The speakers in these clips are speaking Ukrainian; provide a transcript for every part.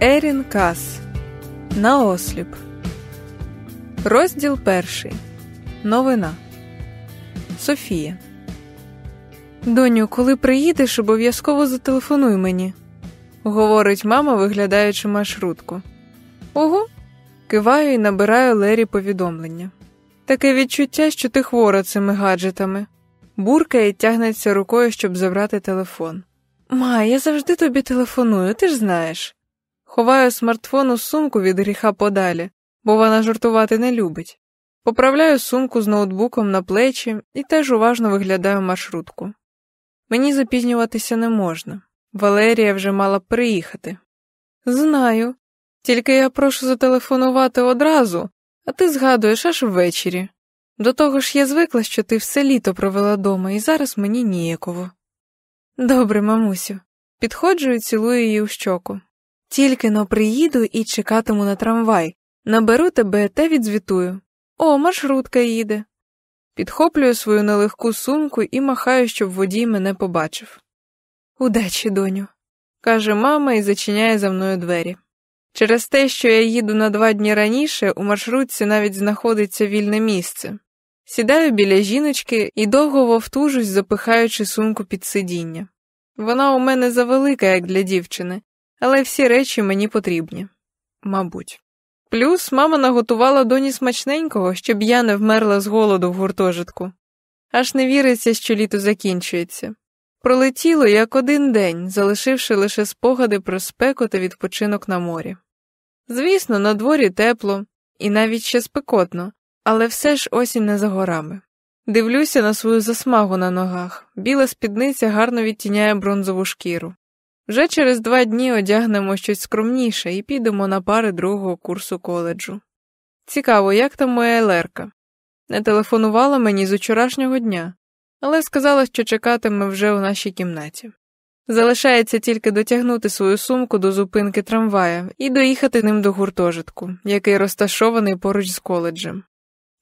Ерін Кас Наосліп. Розділ перший. Новина. Софія. Доню, коли приїдеш, обов'язково зателефонуй мені, говорить мама, виглядаючи маршрутку. Ого. Киваю і набираю Лері повідомлення. Таке відчуття, що ти хвора цими гаджетами. Буркає і тягнеться рукою, щоб забрати телефон. Ма, я завжди тобі телефоную, ти ж знаєш. Ховаю смартфон у сумку від гріха подалі, бо вона жартувати не любить. Поправляю сумку з ноутбуком на плечі і теж уважно виглядаю маршрутку. Мені запізнюватися не можна. Валерія вже мала приїхати. Знаю, тільки я прошу зателефонувати одразу, а ти згадуєш аж ввечері. До того ж я звикла, що ти все літо провела дома, і зараз мені ніяково. Добре, мамусю, підходжу і цілую її у щоку. Тільки но приїду і чекатиму на трамвай, наберу тебе та відзвітую. О, маршрутка їде. Підхоплюю свою нелегку сумку і махаю, щоб водій мене побачив. Удачі, доню, каже мама і зачиняє за мною двері. Через те, що я їду на два дні раніше, у маршрутці навіть знаходиться вільне місце. Сідаю біля жіночки і довго вовтужусь, запихаючи сумку під сидіння. Вона у мене завелика, як для дівчини, але всі речі мені потрібні. Мабуть. Плюс мама наготувала доні смачненького, щоб я не вмерла з голоду в гуртожитку. Аж не віриться, що літо закінчується. Пролетіло як один день, залишивши лише спогади про спеку та відпочинок на морі. Звісно, на дворі тепло і навіть ще спекотно, але все ж осінь не за горами. Дивлюся на свою засмагу на ногах, біла спідниця гарно відтіняє бронзову шкіру. Вже через два дні одягнемо щось скромніше і підемо на пари другого курсу коледжу. Цікаво, як там моя Елерка? Не телефонувала мені з вчорашнього дня, але сказала, що чекатиме вже у нашій кімнаті. Залишається тільки дотягнути свою сумку до зупинки трамвая і доїхати ним до гуртожитку, який розташований поруч з коледжем.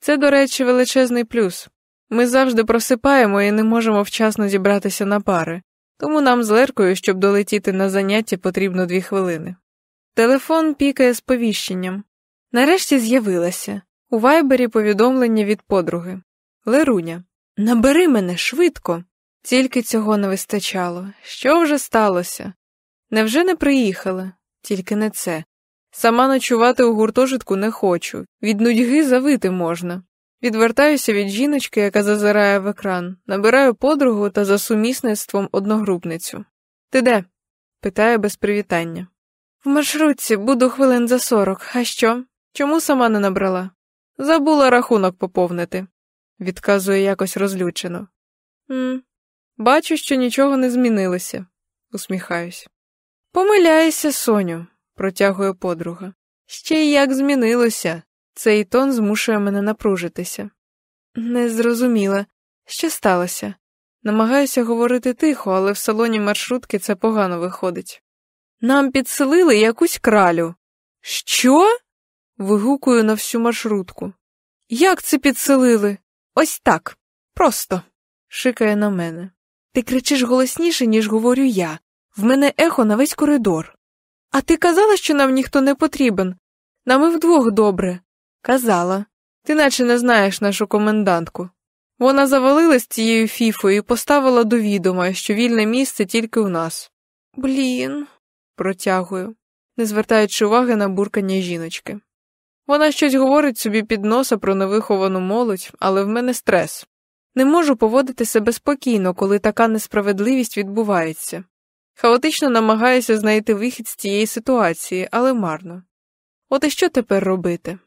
Це, до речі, величезний плюс. Ми завжди просипаємо і не можемо вчасно зібратися на пари, тому нам з Леркою, щоб долетіти на заняття, потрібно дві хвилини. Телефон пікає сповіщенням. Нарешті з'явилася. У вайбері повідомлення від подруги. Леруня, набери мене швидко. Тільки цього не вистачало. Що вже сталося? Невже не приїхала? Тільки не це. Сама ночувати у гуртожитку не хочу, від нудьги завити можна. Відвертаюся від жіночки, яка зазирає в екран, набираю подругу та за сумісництвом одногрупницю. Ти де? питає без привітання. В маршрутці буду хвилин за сорок. А що? Чому сама не набрала? Забула рахунок поповнити, відказує якось розлючено. «М, Бачу, що нічого не змінилося, усміхаюсь. Помиляєшся, Соню, протягує подруга. Ще й як змінилося. Цей тон змушує мене напружитися. Не зрозуміла, що сталося. Намагаюся говорити тихо, але в салоні маршрутки це погано виходить. Нам підселили якусь кралю. Що? вигукую на всю маршрутку. Як це підселили? Ось так. Просто. шикає на мене. Ти кричиш голосніше, ніж говорю я. В мене ехо на весь коридор. А ти казала, що нам ніхто не потрібен. Нам і вдвох добре. Казала. Ти наче не знаєш нашу комендантку. Вона завалилась цією фіфою і поставила до відома, що вільне місце тільки у нас. Блін, протягую, не звертаючи уваги на буркання жіночки. Вона щось говорить собі під носа про невиховану молодь, але в мене стрес. Не можу поводити себе спокійно, коли така несправедливість відбувається. Хаотично намагаюся знайти вихід з цієї ситуації, але марно. От і що тепер робити?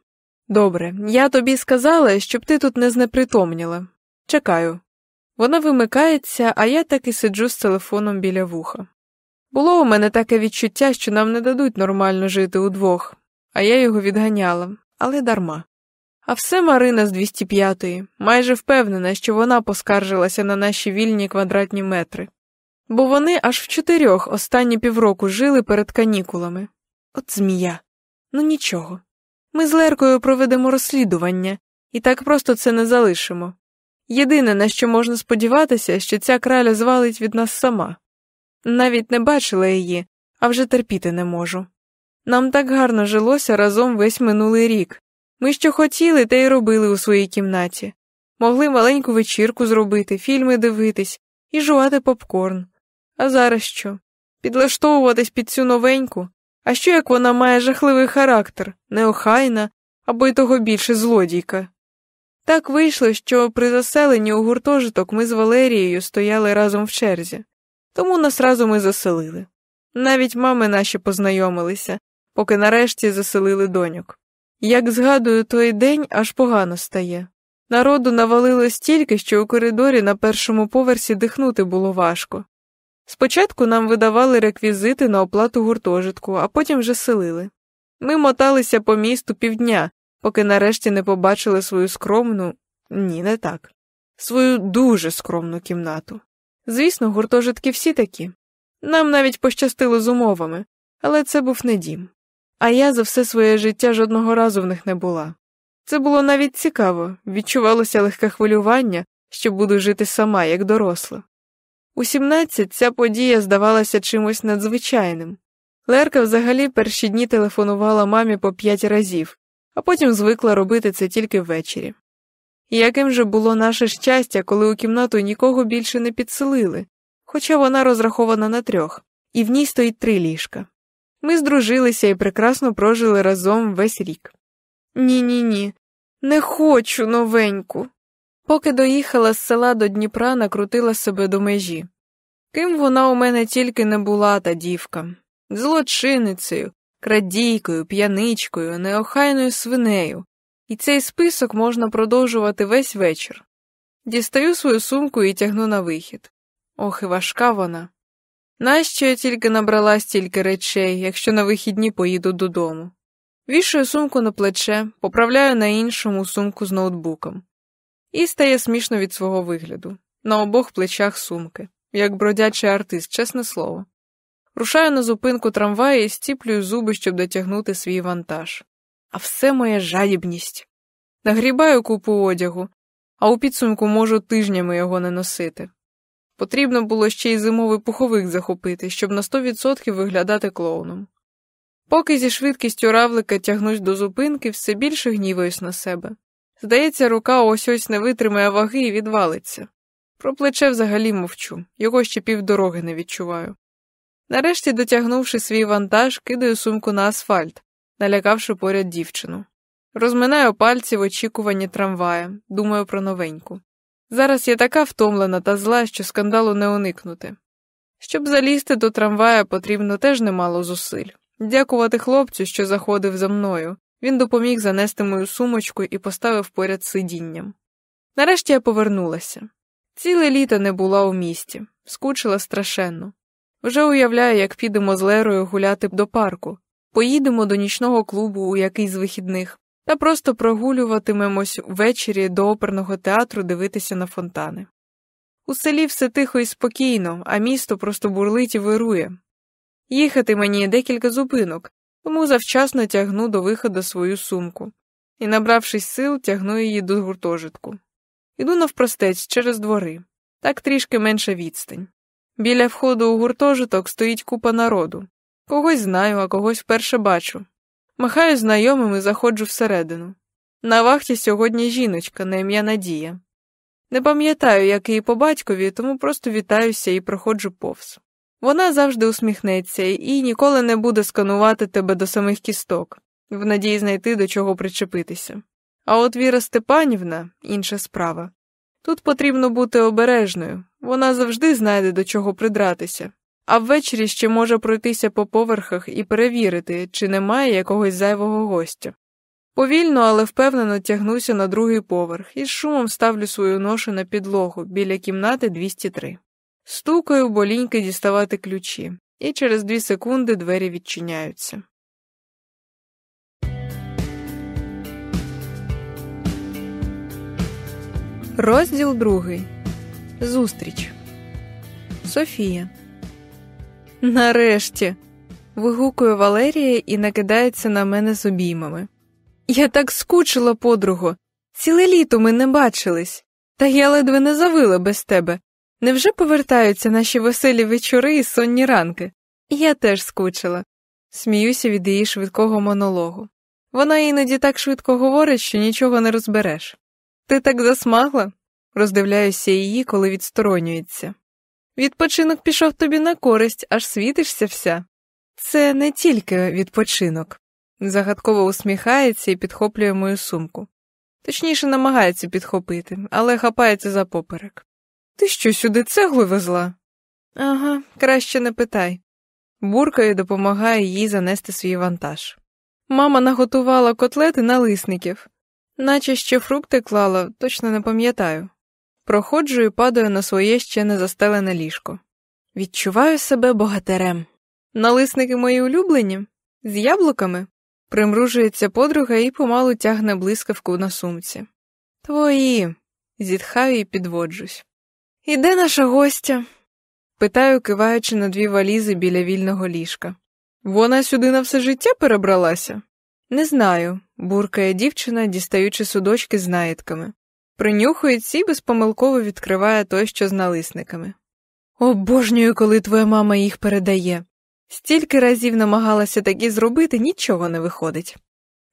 Добре, я тобі сказала, щоб ти тут не знепритомніла. Чекаю. Вона вимикається, а я так і сиджу з телефоном біля вуха. Було у мене таке відчуття, що нам не дадуть нормально жити удвох, а я його відганяла, але дарма. А все Марина з 205-ї, майже впевнена, що вона поскаржилася на наші вільні квадратні метри, бо вони аж в чотирьох останні півроку жили перед канікулами. От змія. Ну нічого. Ми з Леркою проведемо розслідування і так просто це не залишимо. Єдине, на що можна сподіватися, що ця краля звалить від нас сама. Навіть не бачила її, а вже терпіти не можу. Нам так гарно жилося разом весь минулий рік. Ми що хотіли, те й робили у своїй кімнаті. Могли маленьку вечірку зробити, фільми дивитись і жувати попкорн. А зараз що? Підлаштовуватись під цю новеньку? А що як вона має жахливий характер, неохайна або й того більше злодійка? Так вийшло, що при заселенні у гуртожиток ми з Валерією стояли разом в черзі, тому нас разом і заселили. Навіть мами наші познайомилися, поки нарешті заселили доньок. Як згадую, той день аж погано стає. Народу навалило стільки, що у коридорі на першому поверсі дихнути було важко. Спочатку нам видавали реквізити на оплату гуртожитку, а потім вже селили. Ми моталися по місту півдня, поки нарешті не побачили свою скромну, ні, не так, свою дуже скромну кімнату. Звісно, гуртожитки всі такі. Нам навіть пощастило з умовами, але це був не дім. А я за все своє життя жодного разу в них не була. Це було навіть цікаво, відчувалося легке хвилювання, що буду жити сама, як доросла. У 17 ця подія здавалася чимось надзвичайним. Лерка взагалі перші дні телефонувала мамі по п'ять разів, а потім звикла робити це тільки ввечері. Яким же було наше щастя, коли у кімнату нікого більше не підселили, хоча вона розрахована на трьох, і в ній стоїть три ліжка. Ми здружилися і прекрасно прожили разом весь рік. Ні, ні, ні, не хочу новеньку. Поки доїхала з села до Дніпра, накрутила себе до межі. Ким вона у мене тільки не була, та дівка злочиницею, крадійкою, п'яничкою, неохайною свинею, і цей список можна продовжувати весь вечір. Дістаю свою сумку і тягну на вихід. Ох, і важка вона. Нащо я тільки набрала стільки речей, якщо на вихідні поїду додому? Вішаю сумку на плече, поправляю на іншому сумку з ноутбуком. І стає смішно від свого вигляду. На обох плечах сумки, як бродячий артист, чесне слово. Рушаю на зупинку трамвая і стіплюю зуби, щоб дотягнути свій вантаж. А все моя жадібність. Нагрібаю купу одягу, а у підсумку можу тижнями його не носити. Потрібно було ще й зимовий пуховик захопити, щоб на 100% виглядати клоуном. Поки зі швидкістю равлика тягнусь до зупинки, все більше гніваюсь на себе. Здається, рука ось ось не витримає ваги і відвалиться. Про плече взагалі мовчу, його ще півдороги не відчуваю. Нарешті, дотягнувши свій вантаж, кидаю сумку на асфальт, налякавши поряд дівчину. Розминаю пальці в очікуванні трамвая, думаю про новеньку. Зараз я така втомлена та зла, що скандалу не уникнути. Щоб залізти до трамвая, потрібно теж немало зусиль. Дякувати хлопцю, що заходив за мною. Він допоміг занести мою сумочку і поставив поряд сидінням. Нарешті я повернулася. Ціле літо не була у місті, скучила страшенно. Вже уявляю, як підемо з Лерою гуляти до парку, поїдемо до нічного клубу у якийсь з вихідних, та просто прогулюватимемось ввечері до оперного театру дивитися на фонтани. У селі все тихо і спокійно, а місто просто бурлить і вирує. Їхати мені декілька зупинок, тому завчасно тягну до виходу свою сумку і, набравшись сил, тягну її до гуртожитку. Іду навпростець через двори, так трішки менша відстань. Біля входу у гуртожиток стоїть купа народу. Когось знаю, а когось вперше бачу. Махаю знайомим і заходжу всередину. На вахті сьогодні жіночка на ім'я Надія. Не пам'ятаю, як її по батькові, тому просто вітаюся і проходжу повз. Вона завжди усміхнеться і ніколи не буде сканувати тебе до самих кісток, в надії знайти до чого причепитися. А от Віра Степанівна інша справа. Тут потрібно бути обережною, вона завжди знайде до чого придратися, а ввечері ще може пройтися по поверхах і перевірити, чи немає якогось зайвого гостя. Повільно, але впевнено тягнуся на другий поверх і з шумом ставлю свою ношу на підлогу біля кімнати 203. Стукаю, бо ліньки діставати ключі, і через дві секунди двері відчиняються. Розділ другий. Зустріч. Софія. Нарешті. вигукує Валерія і накидається на мене з обіймами. Я так скучила, подруго. Ціле літо ми не бачились, та я ледве не завила без тебе. Невже повертаються наші веселі вечори і сонні ранки? Я теж скучила. Сміюся від її швидкого монологу. Вона іноді так швидко говорить, що нічого не розбереш. Ти так засмагла? роздивляюся її, коли відсторонюється. Відпочинок пішов тобі на користь, аж світишся вся. Це не тільки відпочинок. Загадково усміхається і підхоплює мою сумку. Точніше, намагається підхопити, але хапається за поперек. Ти що, сюди цеглу везла? Ага, краще не питай. Буркою допомагає їй занести свій вантаж. Мама наготувала котлети налисників, наче ще фрукти клала, точно не пам'ятаю. Проходжу і падаю на своє ще не застелене ліжко. Відчуваю себе богатирем. Налисники мої улюблені, з яблуками. Примружується подруга і помалу тягне блискавку на сумці. Твої. зітхаю і підводжусь. І де наша гостя? питаю, киваючи на дві валізи біля вільного ліжка. Вона сюди на все життя перебралася? Не знаю, буркає дівчина, дістаючи судочки з наїдками. Принюхується і безпомилково відкриває той, що з налисниками. Обожнюю, коли твоя мама їх передає. Стільки разів намагалася такі зробити, нічого не виходить.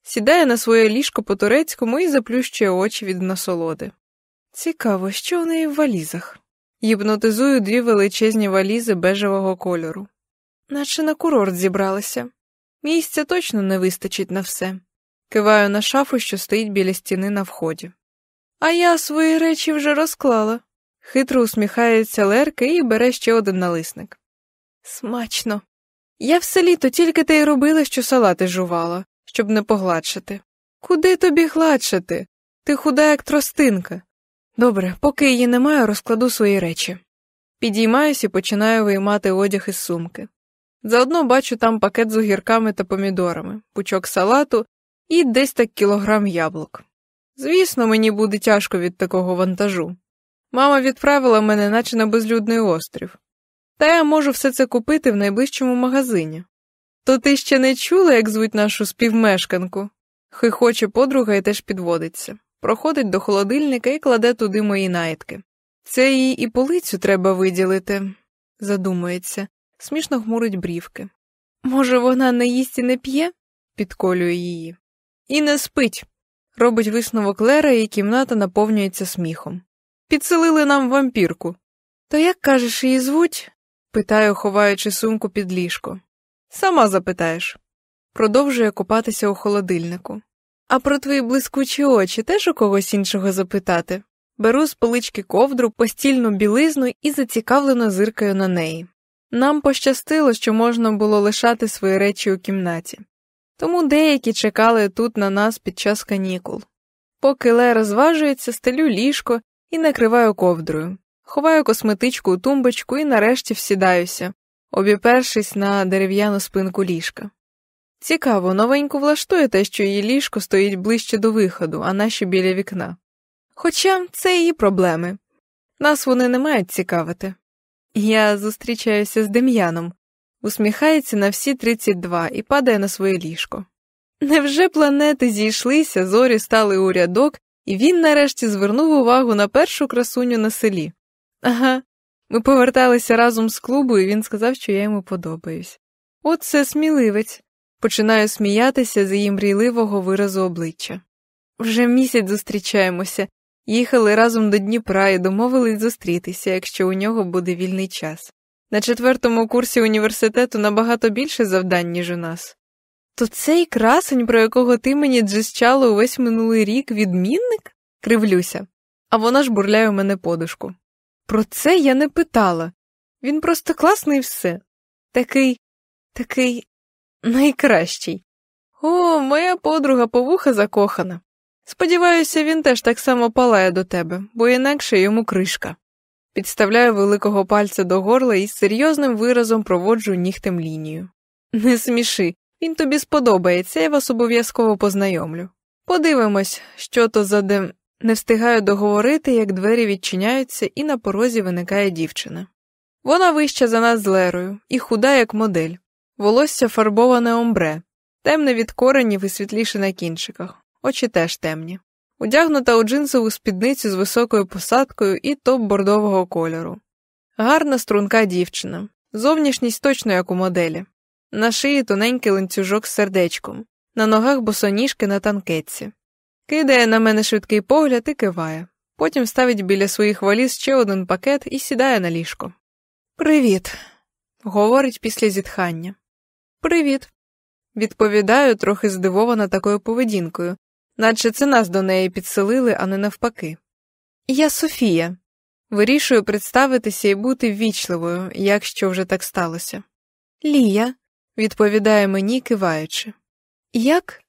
Сідає на своє ліжко по турецькому і заплющує очі від насолоди. Цікаво, що у неї в валізах. Гіпнотизую дві величезні валізи бежевого кольору. Наче на курорт зібралися. Місця точно не вистачить на все. Киваю на шафу, що стоїть біля стіни на вході. А я свої речі вже розклала. Хитро усміхається Лерка і бере ще один налисник. Смачно. Я все літо тільки те й робила, що салати жувала, щоб не погладшити. Куди тобі гладшати? Ти худа, як тростинка. Добре, поки її немає, розкладу свої речі. Підіймаюсь і починаю виймати одяг із сумки. Заодно бачу там пакет з огірками та помідорами, пучок салату і десь так кілограм яблук. Звісно, мені буде тяжко від такого вантажу. Мама відправила мене, наче на безлюдний острів. Та я можу все це купити в найближчому магазині. То ти ще не чула, як звуть нашу співмешканку? Хихоче подруга і теж підводиться, проходить до холодильника і кладе туди мої наїдки. Це їй і полицю треба виділити, задумується, смішно хмурить брівки. Може, вона не їсть і не п'є? підколює її. І не спить. Робить висновок Лера, і кімната наповнюється сміхом. Підселили нам вампірку. То як кажеш, її звуть? питаю, ховаючи сумку під ліжко. Сама запитаєш. Продовжує купатися у холодильнику. А про твої блискучі очі теж у когось іншого запитати. Беру з полички ковдру, постільну білизну і зацікавлено зиркаю на неї. Нам пощастило, що можна було лишати свої речі у кімнаті, тому деякі чекали тут на нас під час канікул. Поки Лера зважується, стелю ліжко і накриваю ковдрою, ховаю косметичку у тумбочку і нарешті всідаюся, обіпершись на дерев'яну спинку ліжка. Цікаво, новеньку влаштує те, що її ліжко стоїть ближче до виходу, а наші біля вікна. Хоча це її проблеми. Нас вони не мають цікавити. Я зустрічаюся з Дем'яном, усміхається на всі 32 і падає на своє ліжко. Невже планети зійшлися, зорі стали у рядок, і він нарешті звернув увагу на першу красуню на селі. Ага, ми поверталися разом з клубу, і він сказав, що я йому подобаюсь. От це сміливець. Починаю сміятися з її мрійливого виразу обличчя. Вже місяць зустрічаємося, їхали разом до Дніпра і домовились зустрітися, якщо у нього буде вільний час. На четвертому курсі університету набагато більше завдань, ніж у нас. То цей красень, про якого ти мені джищала увесь минулий рік, відмінник? кривлюся, а вона ж бурляє у мене подушку. Про це я не питала. Він просто класний все. Такий, такий найкращий. О, моя подруга повуха закохана. Сподіваюся, він теж так само палає до тебе, бо інакше йому кришка. Підставляю великого пальця до горла і з серйозним виразом проводжу нігтем лінію. Не сміши, він тобі сподобається, я вас обов'язково познайомлю. Подивимось, що то за дем. Не встигаю договорити, як двері відчиняються, і на порозі виникає дівчина. Вона вища за нас з Лерою і худа, як модель, волосся фарбоване омбре, темне від коренів і світліше на кінчиках, очі теж темні, одягнута у джинсову спідницю з високою посадкою і топ бордового кольору. Гарна струнка дівчина, зовнішність точно як у моделі. На шиї тоненький ланцюжок з сердечком, на ногах босоніжки на танкетці. Кидає на мене швидкий погляд і киває. Потім ставить біля своїх валіз ще один пакет і сідає на ліжко. Привіт, говорить після зітхання. Привіт. Відповідаю, трохи здивована такою поведінкою, наче це нас до неї підселили, а не навпаки. Я Софія. Вирішую представитися і бути ввічливою, якщо вже так сталося. Лія, відповідає мені, киваючи. Як?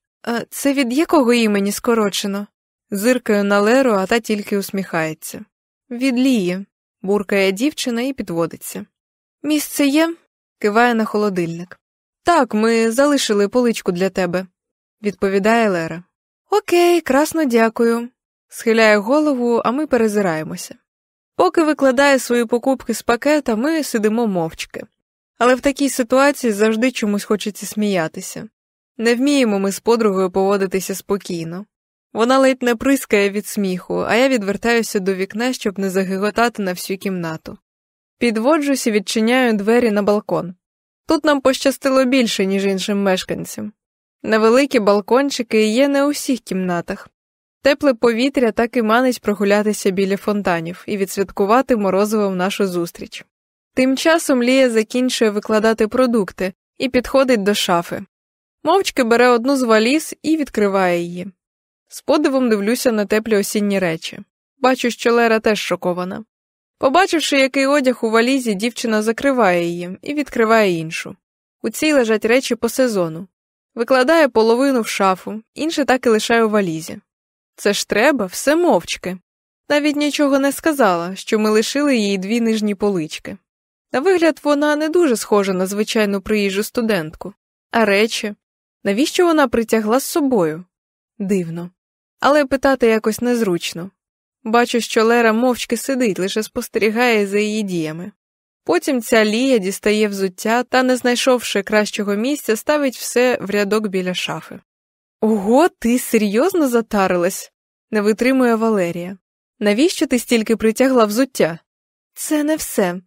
Це від якого імені скорочено? Зиркаю на Леру, а та тільки усміхається. Від Лії, буркає дівчина і підводиться. Місце є? киває на холодильник. Так, ми залишили поличку для тебе, відповідає Лера. Окей, красно дякую. Схиляє голову, а ми перезираємося. Поки викладає свої покупки з пакета, ми сидимо мовчки. Але в такій ситуації завжди чомусь хочеться сміятися. Не вміємо ми з подругою поводитися спокійно. Вона ледь не прискає від сміху, а я відвертаюся до вікна, щоб не загиготати на всю кімнату. Підводжусь і відчиняю двері на балкон. Тут нам пощастило більше, ніж іншим мешканцям. Невеликі балкончики є не у всіх кімнатах. Тепле повітря так і манить прогулятися біля фонтанів і відсвяткувати морозивом нашу зустріч. Тим часом Лія закінчує викладати продукти і підходить до шафи. Мовчки бере одну з валіз і відкриває її. З подивом дивлюся на теплі осінні речі. Бачу, що Лера теж шокована. Побачивши, який одяг у валізі, дівчина закриває її і відкриває іншу. У цій лежать речі по сезону. Викладає половину в шафу, інше так і лишає у валізі. Це ж треба, все мовчки. Навіть нічого не сказала, що ми лишили їй дві нижні полички. На вигляд, вона не дуже схожа на звичайну приїжджу студентку, а речі, навіщо вона притягла з собою? Дивно. Але питати якось незручно. Бачу, що Лера мовчки сидить, лише спостерігає за її діями. Потім ця Лія дістає взуття та, не знайшовши кращого місця, ставить все в рядок біля шафи. Ого, ти серйозно затарилась? не витримує Валерія. Навіщо ти стільки притягла взуття? Це не все.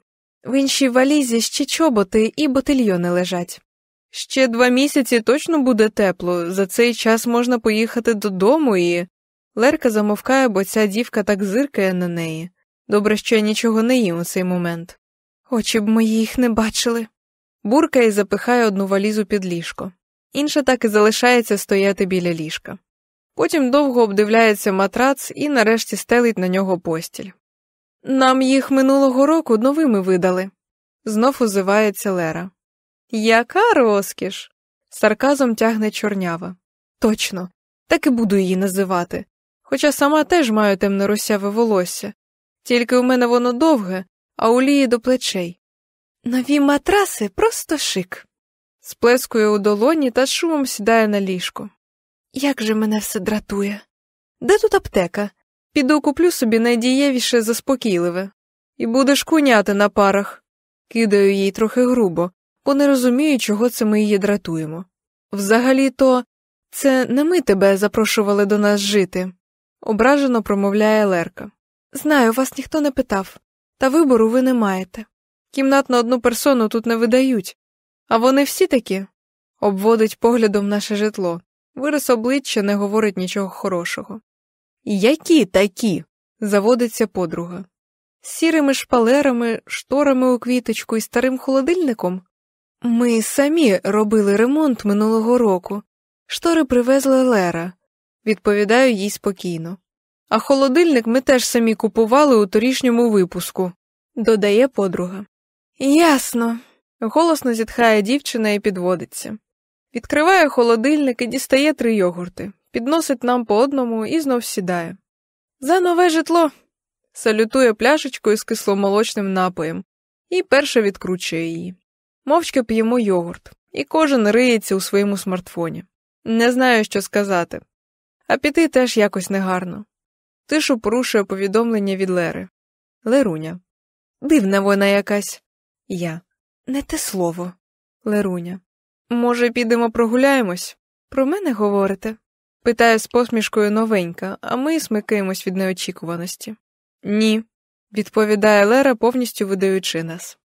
В іншій валізі ще чоботи і ботильйони лежать. Ще два місяці точно буде тепло, за цей час можна поїхати додому і. Лерка замовкає, бо ця дівка так зиркає на неї. Добре, що я нічого не їм у цей момент. Очі б мої їх не бачили. Буркає і запихає одну валізу під ліжко, інша так і залишається стояти біля ліжка. Потім довго обдивляється матрац і нарешті стелить на нього постіль. Нам їх минулого року новими видали, знов узивається Лера. Яка розкіш. Сарказом тягне чорнява. Точно, так і буду її називати. Хоча сама теж маю темно русяве волосся, тільки у мене воно довге, а у лії до плечей. Нові матраси просто шик. Сплескує у долоні та шумом сідає на ліжко. Як же мене все дратує. Де тут аптека? Піду куплю собі найдієвіше заспокійливе. І будеш куняти на парах. Кидаю їй трохи грубо, бо не розумію, чого це ми її дратуємо. Взагалі то це не ми тебе запрошували до нас жити, ображено промовляє Лерка. Знаю, вас ніхто не питав, та вибору ви не маєте. Кімнат на одну персону тут не видають, а вони всі такі, обводить поглядом наше житло. Вираз обличчя не говорить нічого хорошого. Які такі? заводиться подруга. З сірими шпалерами, шторами у квіточку і старим холодильником. Ми самі робили ремонт минулого року. Штори привезла Лера, відповідаю їй спокійно. А холодильник ми теж самі купували у торішньому випуску, додає подруга. Ясно. Голосно зітхає дівчина і підводиться. Відкриває холодильник і дістає три йогурти, підносить нам по одному і знов сідає. За нове житло. Салютує пляшечкою з кисломолочним напоєм і перше відкручує її. Мовчки п'ємо йогурт, і кожен риється у своєму смартфоні. Не знаю, що сказати. А піти теж якось негарно. Тишу порушує повідомлення від Лери. Леруня. Дивна вона якась. Я. Не те слово. Леруня. Може, підемо прогуляємось? Про мене говорите? питає з посмішкою новенька, а ми смикаємось від неочікуваності. Ні, відповідає Лера, повністю видаючи нас.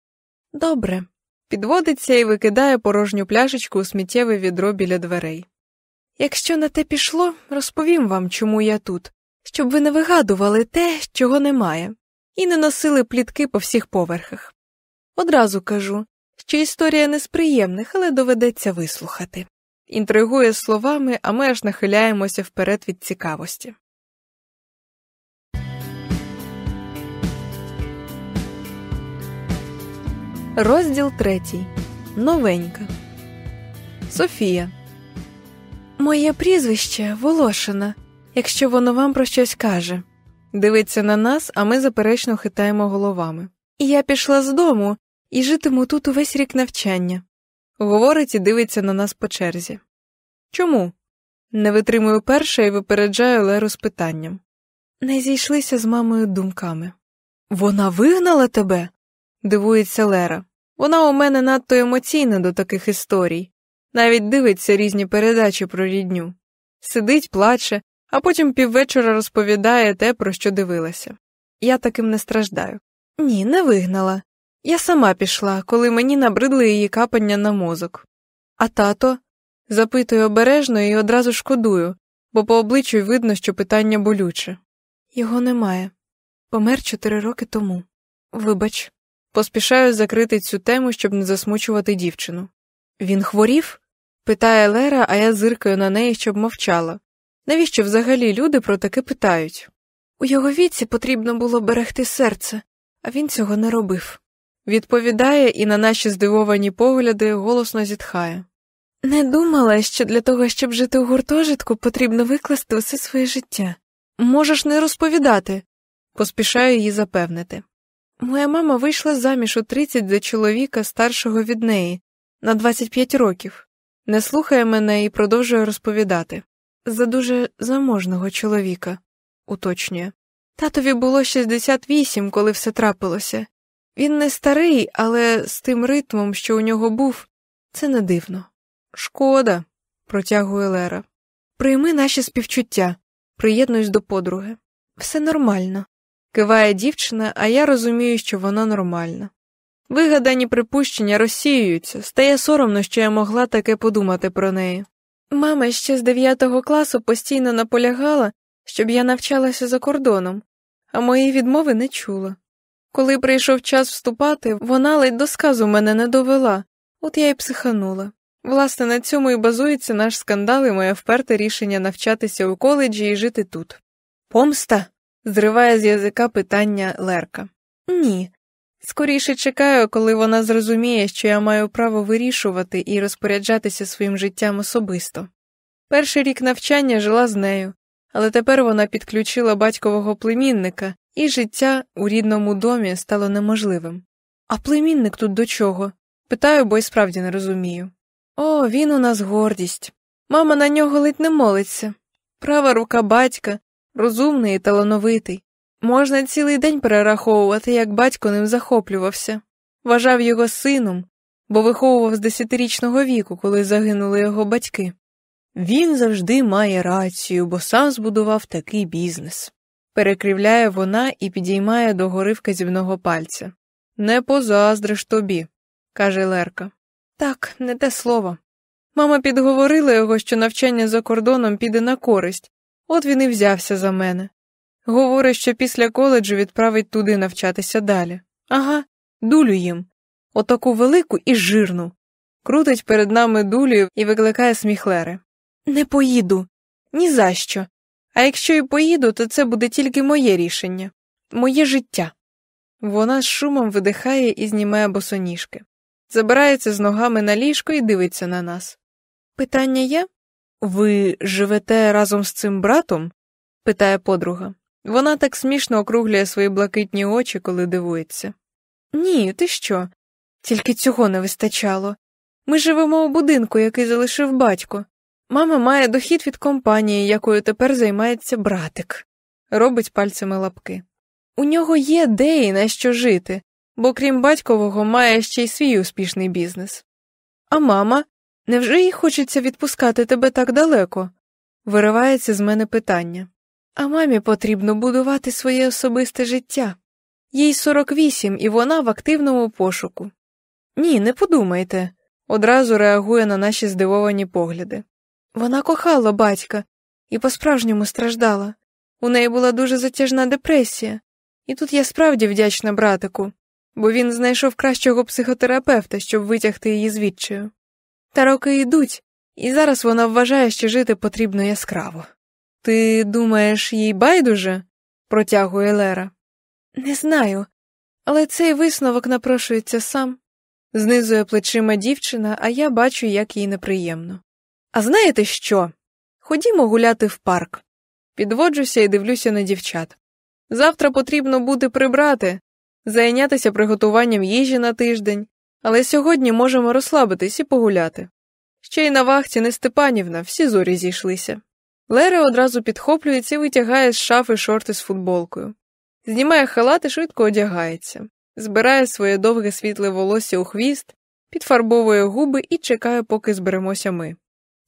Добре, підводиться і викидає порожню пляшечку у сміттєве відро біля дверей. Якщо на те пішло, розповім вам, чому я тут, щоб ви не вигадували те, чого немає, і не носили плітки по всіх поверхах. Одразу кажу, що історія не з приємних, але доведеться вислухати. Інтригує словами, а ми аж нахиляємося вперед від цікавості. Розділ третій. Новенька. Софія. Моє прізвище Волошина, якщо воно вам про щось каже. Дивиться на нас, а ми заперечно хитаємо головами. І я пішла з дому і житиму тут увесь рік навчання. Говорить і дивиться на нас по черзі. Чому? Не витримую перша і випереджаю Леру з питанням. Не зійшлися з мамою думками. Вона вигнала тебе? дивується Лера. Вона у мене надто емоційна до таких історій, навіть дивиться різні передачі про рідню. Сидить, плаче, а потім піввечора розповідає те, про що дивилася. Я таким не страждаю. Ні, не вигнала. Я сама пішла, коли мені набридли її капання на мозок. А тато? запитую обережно і одразу шкодую, бо по обличчю видно, що питання болюче. Його немає. Помер чотири роки тому. Вибач. Поспішаю закрити цю тему, щоб не засмучувати дівчину. Він хворів? Питає Лера, а я зиркаю на неї, щоб мовчала. Навіщо взагалі люди про таке питають? У його віці потрібно було берегти серце, а він цього не робив. Відповідає і на наші здивовані погляди голосно зітхає. Не думала, що для того, щоб жити у гуртожитку, потрібно викласти усе своє життя. Можеш не розповідати, поспішаю її запевнити. Моя мама вийшла заміж у 30 за чоловіка старшого від неї на 25 років, не слухає мене і продовжує розповідати за дуже заможного чоловіка, уточнює. Татові було 68, коли все трапилося. Він не старий, але з тим ритмом, що у нього був, це не дивно. Шкода, протягує Лера. Прийми наші співчуття, приєднуюсь до подруги. Все нормально киває дівчина, а я розумію, що вона нормальна. Вигадані припущення розсіюються, стає соромно, що я могла таке подумати про неї. Мама ще з 9 класу постійно наполягала, щоб я навчалася за кордоном, а мої відмови не чула. Коли прийшов час вступати, вона ледь до сказу мене не довела, от я й психанула. Власне, на цьому і базується наш скандал і моє вперте рішення навчатися у коледжі і жити тут. Помста зриває з язика питання Лерка. Ні. Скоріше чекаю, коли вона зрозуміє, що я маю право вирішувати і розпоряджатися своїм життям особисто. Перший рік навчання жила з нею, але тепер вона підключила батькового племінника, і життя у рідному домі стало неможливим. А племінник тут до чого? Питаю, бо й справді не розумію. О, він у нас гордість. Мама на нього ледь не молиться. Права рука батька, розумний і талановитий. Можна цілий день перераховувати, як батько ним захоплювався, вважав його сином, бо виховував з десятирічного віку, коли загинули його батьки. Він завжди має рацію, бо сам збудував такий бізнес. Перекривляє вона і підіймає до гори вказівного пальця. Не позаздриш тобі, каже Лерка. Так, не те слово. Мама підговорила його, що навчання за кордоном піде на користь, От він і взявся за мене. Говорить, що після коледжу відправить туди навчатися далі. Ага, дулю їм. Отаку велику і жирну. Крутить перед нами дулю і викликає сміхлери. Не поїду. Ні за що. А якщо і поїду, то це буде тільки моє рішення, моє життя. Вона з шумом видихає і знімає босоніжки, забирається з ногами на ліжко і дивиться на нас. Питання є? Ви живете разом з цим братом? питає подруга. Вона так смішно округлює свої блакитні очі, коли дивується. Ні, ти що? Тільки цього не вистачало. Ми живемо у будинку, який залишив батько. Мама має дохід від компанії, якою тепер займається братик, робить пальцями лапки. У нього є де і на що жити, бо крім батькового, має ще й свій успішний бізнес. А мама Невже їй хочеться відпускати тебе так далеко? Виривається з мене питання. А мамі потрібно будувати своє особисте життя. Їй 48, і вона в активному пошуку. Ні, не подумайте, одразу реагує на наші здивовані погляди. Вона кохала батька і по-справжньому страждала. У неї була дуже затяжна депресія, і тут я справді вдячна братику, бо він знайшов кращого психотерапевта, щоб витягти її звідчою. Та роки йдуть, і зараз вона вважає, що жити потрібно яскраво. Ти думаєш, їй байдуже? протягує Лера. Не знаю, але цей висновок напрошується сам. Знизує плечима дівчина, а я бачу, як їй неприємно. А знаєте що? Ходімо гуляти в парк. Підводжуся і дивлюся на дівчат. Завтра потрібно буде прибрати, зайнятися приготуванням їжі на тиждень, але сьогодні можемо розслабитись і погуляти. Ще й на вахті не Степанівна, всі зорі зійшлися. Лера одразу підхоплюється і витягає з шафи шорти з футболкою. Знімає халат і швидко одягається, збирає своє довге світле волосся у хвіст, підфарбовує губи і чекає, поки зберемося ми.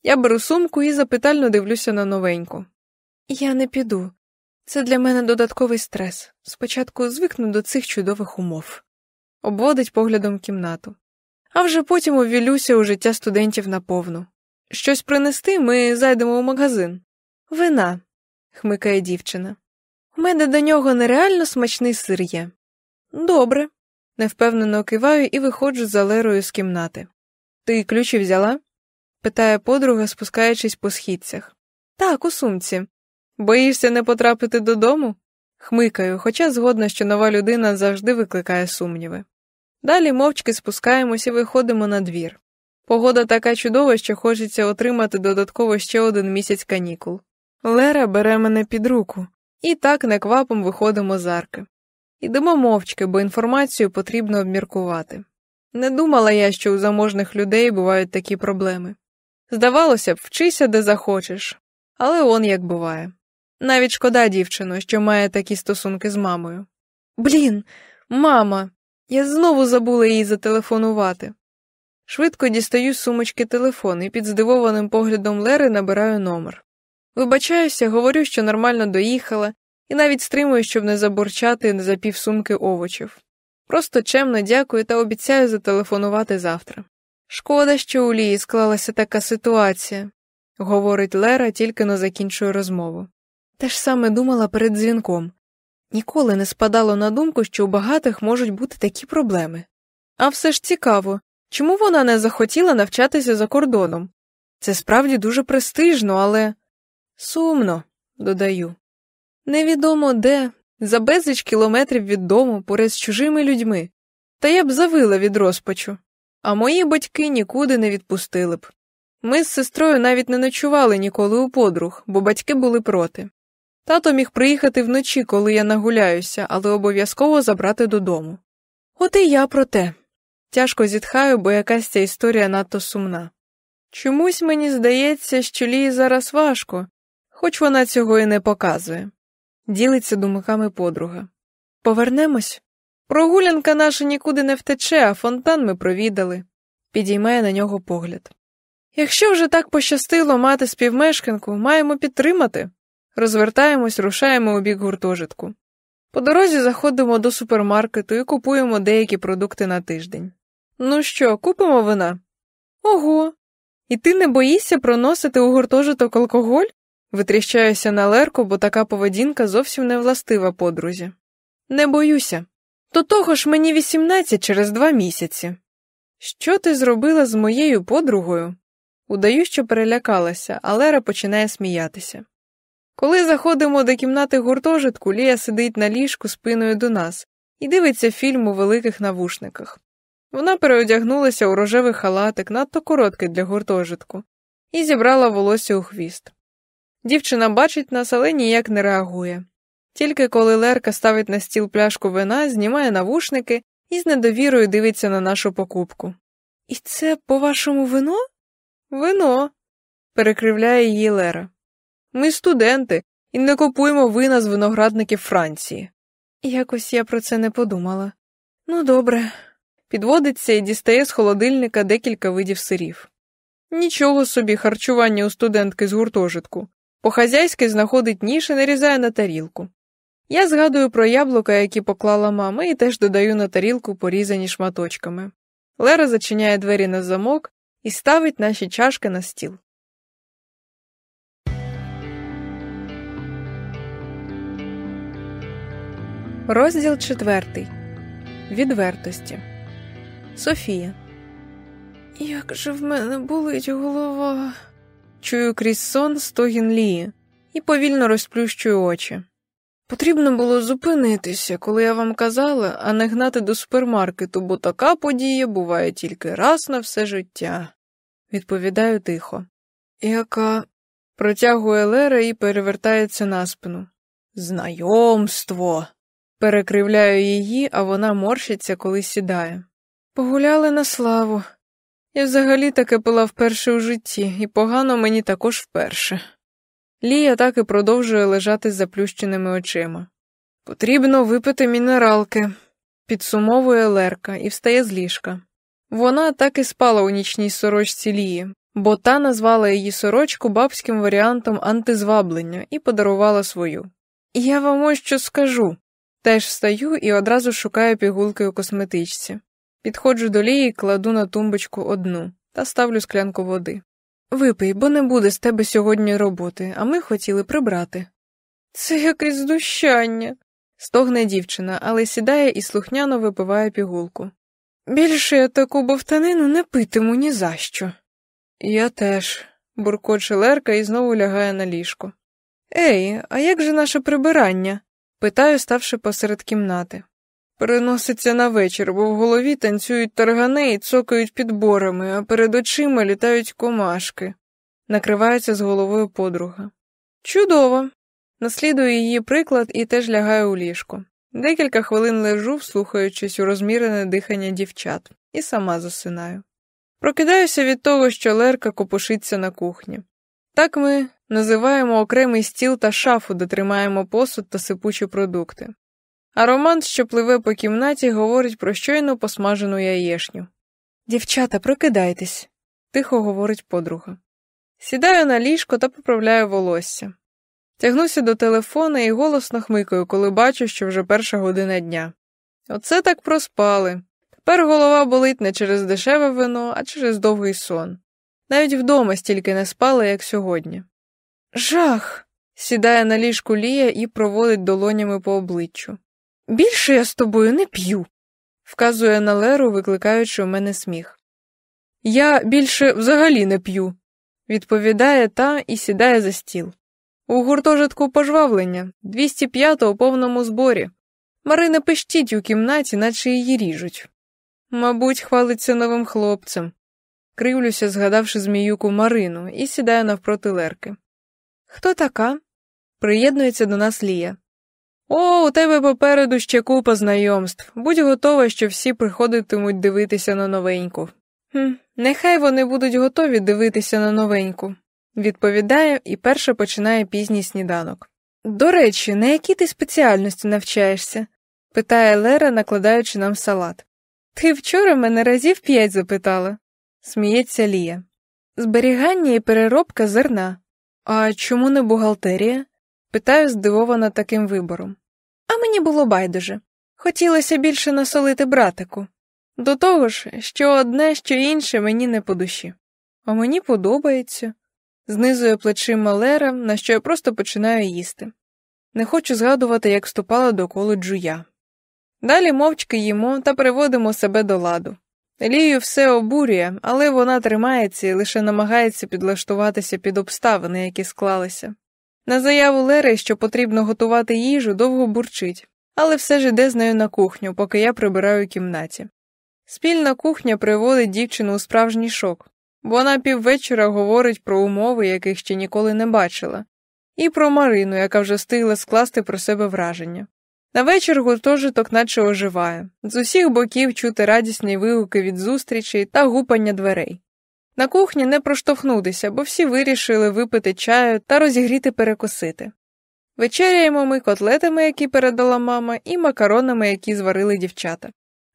Я беру сумку і запитально дивлюся на новеньку. Я не піду. Це для мене додатковий стрес. Спочатку звикну до цих чудових умов. Обводить поглядом кімнату. А вже потім увілюся у життя студентів наповну. Щось принести ми зайдемо у магазин. Вина, хмикає дівчина. У мене до нього нереально смачний сир є. Добре, невпевнено киваю і виходжу за Лерою з кімнати. Ти ключі взяла? питає подруга, спускаючись по східцях. Так, у сумці. Боїшся не потрапити додому? Хмикаю, хоча згодна, що нова людина завжди викликає сумніви. Далі мовчки спускаємось і виходимо на двір. Погода така чудова, що хочеться отримати додатково ще один місяць канікул. Лера бере мене під руку, і так неквапом виходимо з арки. Ідемо мовчки, бо інформацію потрібно обміркувати. Не думала я, що у заможних людей бувають такі проблеми. Здавалося б, вчися де захочеш, але он як буває. Навіть шкода дівчину, що має такі стосунки з мамою. Блін, мама, я знову забула їй зателефонувати. Швидко дістаю з сумочки телефон і під здивованим поглядом Лери набираю номер. Вибачаюся, говорю, що нормально доїхала, і навіть стримую, щоб не заборчати за півсумки овочів. Просто чемно дякую та обіцяю зателефонувати завтра. Шкода, що у Лії склалася така ситуація, говорить Лера, тільки но закінчує розмову. Те ж саме думала перед дзвінком. Ніколи не спадало на думку, що у багатих можуть бути такі проблеми. А все ж цікаво, чому вона не захотіла навчатися за кордоном? Це справді дуже престижно, але сумно, додаю. Невідомо де, за безліч кілометрів від дому, поряд з чужими людьми, та я б завила від розпачу, а мої батьки нікуди не відпустили б. Ми з сестрою навіть не ночували ніколи у подруг, бо батьки були проти. Тато міг приїхати вночі, коли я нагуляюся, але обов'язково забрати додому. От і я про те. Тяжко зітхаю, бо якась ця історія надто сумна. Чомусь мені здається, що Лії зараз важко, хоч вона цього і не показує. Ділиться думками подруга. Повернемось? Прогулянка наша нікуди не втече, а фонтан ми провідали, підіймає на нього погляд. Якщо вже так пощастило мати співмешканку, маємо підтримати. Розвертаємось, рушаємо у бік гуртожитку. По дорозі заходимо до супермаркету і купуємо деякі продукти на тиждень. Ну що, купимо вина? Ого. І ти не боїшся проносити у гуртожиток алкоголь? Витріщаюся на Лерку, бо така поведінка зовсім не властива подрузі. Не боюся. До того ж мені 18 через два місяці. Що ти зробила з моєю подругою? Удаю, що перелякалася, а Лера починає сміятися. Коли заходимо до кімнати гуртожитку, Лія сидить на ліжку спиною до нас і дивиться фільм у великих навушниках. Вона переодягнулася у рожевий халатик, надто короткий для гуртожитку, і зібрала волосся у хвіст. Дівчина бачить нас, але ніяк не реагує. Тільки коли Лерка ставить на стіл пляшку вина, знімає навушники і з недовірою дивиться на нашу покупку. І це, по вашому, вино? Вино, перекривляє її Лера. Ми студенти і не купуємо вина з виноградників Франції. Якось я про це не подумала. Ну, добре. Підводиться і дістає з холодильника декілька видів сирів. Нічого собі харчування у студентки з гуртожитку. По хазяйськи знаходить ніж і нарізає на тарілку. Я згадую про яблука, які поклала мама, і теж додаю на тарілку порізані шматочками. Лера зачиняє двері на замок і ставить наші чашки на стіл. Розділ четвертий. Відвертості. Софія. Як же в мене болить голова. Чую крізь сон стогін Лії і повільно розплющую очі. Потрібно було зупинитися, коли я вам казала, а не гнати до супермаркету, бо така подія буває тільки раз на все життя, відповідаю тихо. Яка протягує Лера і перевертається на спину. Знайомство. Перекривляю її, а вона морщиться, коли сідає. Погуляли на славу. Я взагалі таке пила вперше у житті, і погано мені також вперше. Лія так і продовжує лежати з заплющеними очима. Потрібно випити мінералки, підсумовує Лерка і встає з ліжка. Вона так і спала у нічній сорочці Лії, бо та назвала її сорочку бабським варіантом антизваблення і подарувала свою. Я вам ось що скажу. Теж встаю і одразу шукаю пігулки у косметичці. Підходжу до лії, кладу на тумбочку одну та ставлю склянку води. Випий, бо не буде з тебе сьогодні роботи, а ми хотіли прибрати. Це якесь здущання, стогне дівчина, але сідає і слухняно випиває пігулку. Більше я таку бовтанину не питиму ні за що. Я теж, буркоче Лерка і знову лягає на ліжко. Ей, а як же наше прибирання? питаю, ставши посеред кімнати. Переноситься на вечір, бо в голові танцюють таргани і цокають підборами, а перед очима літають комашки. Накривається з головою подруга. Чудово. Наслідую її приклад і теж лягаю у ліжко. Декілька хвилин лежу, вслухаючись у розмірене дихання дівчат, і сама засинаю. Прокидаюся від того, що Лерка копушиться на кухні. Так ми називаємо окремий стіл та шафу, де тримаємо посуд та сипучі продукти. А Роман, що пливе по кімнаті, говорить про щойно посмажену яєшню. Дівчата, прокидайтесь, тихо говорить подруга. Сідаю на ліжко та поправляю волосся. Тягнуся до телефона і голосно хмикаю, коли бачу, що вже перша година дня. Оце так проспали. Тепер голова болить не через дешеве вино, а через довгий сон. Навіть вдома стільки не спали, як сьогодні. Жах. сідає на ліжку Лія і проводить долонями по обличчю. Більше я з тобою не п'ю, вказує на Леру, викликаючи у мене сміх. Я більше взагалі не п'ю, відповідає та і сідає за стіл. У гуртожитку пожвавлення 205 у повному зборі. Марина пищить у кімнаті, наче її ріжуть. Мабуть, хвалиться новим хлопцем. Кривлюся, згадавши зміюку Марину, і сідаю навпроти Лерки. Хто така? Приєднується до нас Лія. О, у тебе попереду ще купа знайомств. Будь готова, що всі приходитимуть дивитися на новеньку. «Хм, Нехай вони будуть готові дивитися на новеньку, відповідає і перша починає пізній сніданок. До речі, на якій ти спеціальності навчаєшся? питає Лера, накладаючи нам салат. Ти вчора мене разів п'ять запитала, сміється Лія. Зберігання і переробка зерна. А чому не бухгалтерія? Питаю, здивована таким вибором. А мені було байдуже. Хотілося більше насолити братику. До того ж, що одне, що інше мені не по душі. А мені подобається. Знизує плечима Лера, на що я просто починаю їсти. Не хочу згадувати, як вступала до коледжу я. Далі мовчки їмо та приводимо себе до ладу. Лію все обурює, але вона тримається і лише намагається підлаштуватися під обставини, які склалися. На заяву Лери, що потрібно готувати їжу, довго бурчить, але все ж іде з нею на кухню, поки я прибираю кімнаті. Спільна кухня приводить дівчину у справжній шок, бо вона піввечора говорить про умови, яких ще ніколи не бачила, і про Марину, яка вже встигла скласти про себе враження. На вечір гуртожиток наче оживає, з усіх боків чути радісні вигуки від зустрічей та гупання дверей. На кухні не проштовхнутися, бо всі вирішили випити чаю та розігріти перекусити. Вечеряємо ми котлетами, які передала мама, і макаронами, які зварили дівчата.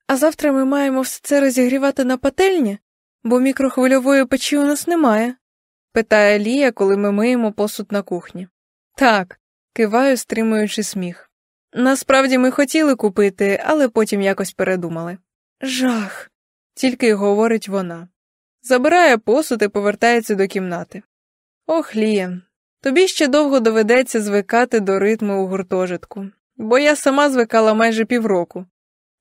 А завтра ми маємо все це розігрівати на пательні, бо мікрохвильової печі у нас немає? питає Лія, коли ми миємо посуд на кухні. Так, киваю, стримуючи сміх. Насправді ми хотіли купити, але потім якось передумали. Жах. тільки й говорить вона. Забирає посуд і повертається до кімнати. Ох, Лія, тобі ще довго доведеться звикати до ритму у гуртожитку, бо я сама звикала майже півроку.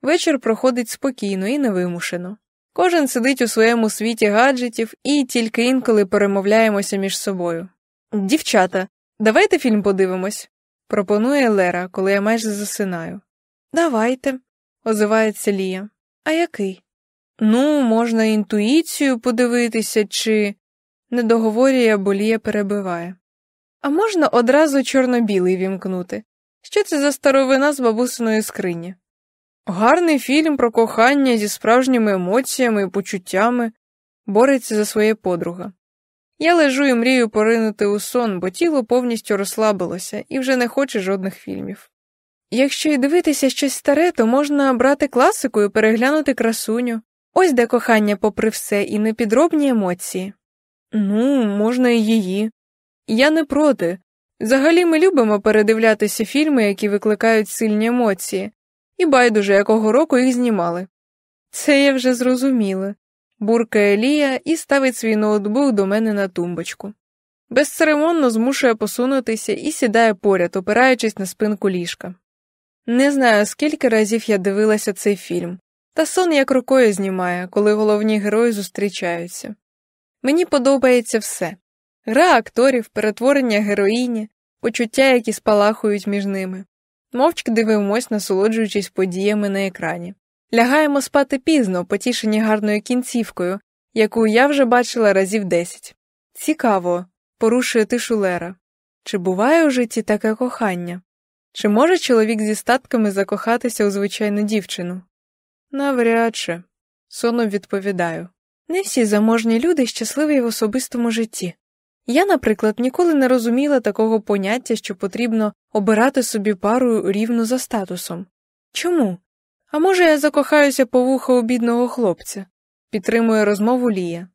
Вечір проходить спокійно і невимушено. Кожен сидить у своєму світі гаджетів і тільки інколи перемовляємося між собою. Дівчата, давайте фільм подивимось, пропонує Лера, коли я майже засинаю. Давайте, озивається Лія. А який? Ну, можна інтуїцію подивитися, чи. не договорює, бо Лія перебиває. А можна одразу чорно-білий вімкнути. Що це за старовина з бабусиної скрині? Гарний фільм про кохання зі справжніми емоціями і почуттями бореться за своє подруга. Я лежу і мрію поринути у сон, бо тіло повністю розслабилося і вже не хоче жодних фільмів. Якщо й дивитися щось старе, то можна брати класику і переглянути красуню. Ось де кохання, попри все, і непідробні емоції. Ну, можна і її. Я не проти. Взагалі ми любимо передивлятися фільми, які викликають сильні емоції, і байдуже, якого року їх знімали. Це я вже зрозуміла. буркає Лія і ставить свій ноутбук до мене на тумбочку. Безцеремонно змушує посунутися і сідає поряд, опираючись на спинку ліжка. Не знаю, скільки разів я дивилася цей фільм, та сон як рукою знімає, коли головні герої зустрічаються. Мені подобається все гра акторів, перетворення героїні, почуття, які спалахують між ними. Мовчки дивимось, насолоджуючись подіями на екрані. Лягаємо спати пізно, потішені гарною кінцівкою, яку я вже бачила разів десять. Цікаво, порушує тишу Лера. Чи буває у житті таке кохання? Чи може чоловік зі статками закохатися у звичайну дівчину? Навряд чи, соном відповідаю. Не всі заможні люди щасливі в особистому житті. Я, наприклад, ніколи не розуміла такого поняття, що потрібно обирати собі пару рівну за статусом. Чому? А може, я закохаюся по вуха у бідного хлопця? підтримує розмову Лія.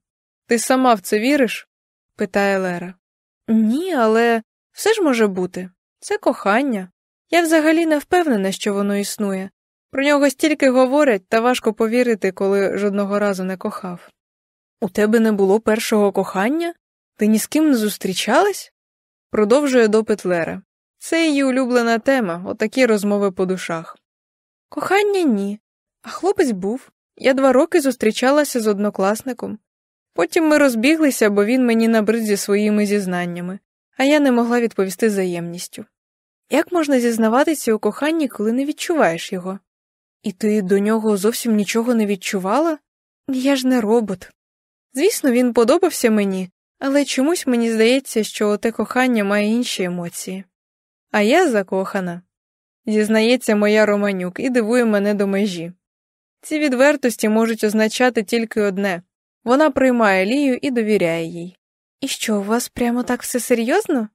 Ти сама в це віриш? питає Лера. Ні, але все ж може бути. Це кохання. Я взагалі не впевнена, що воно існує. Про нього стільки говорять, та важко повірити, коли жодного разу не кохав. У тебе не було першого кохання? Ти ні з ким не зустрічалась? Продовжує допит Лера. Це її улюблена тема, отакі розмови по душах. Кохання ні. А хлопець був. Я два роки зустрічалася з однокласником. Потім ми розбіглися, бо він мені набрид зі своїми зізнаннями, а я не могла відповісти взаємністю. Як можна зізнаватися у коханні, коли не відчуваєш його? І ти до нього зовсім нічого не відчувала? Я ж не робот. Звісно, він подобався мені, але чомусь мені здається, що оте кохання має інші емоції. А я закохана, зізнається моя Романюк і дивує мене до межі. Ці відвертості можуть означати тільки одне вона приймає Лію і довіряє їй. І що, у вас прямо так все серйозно?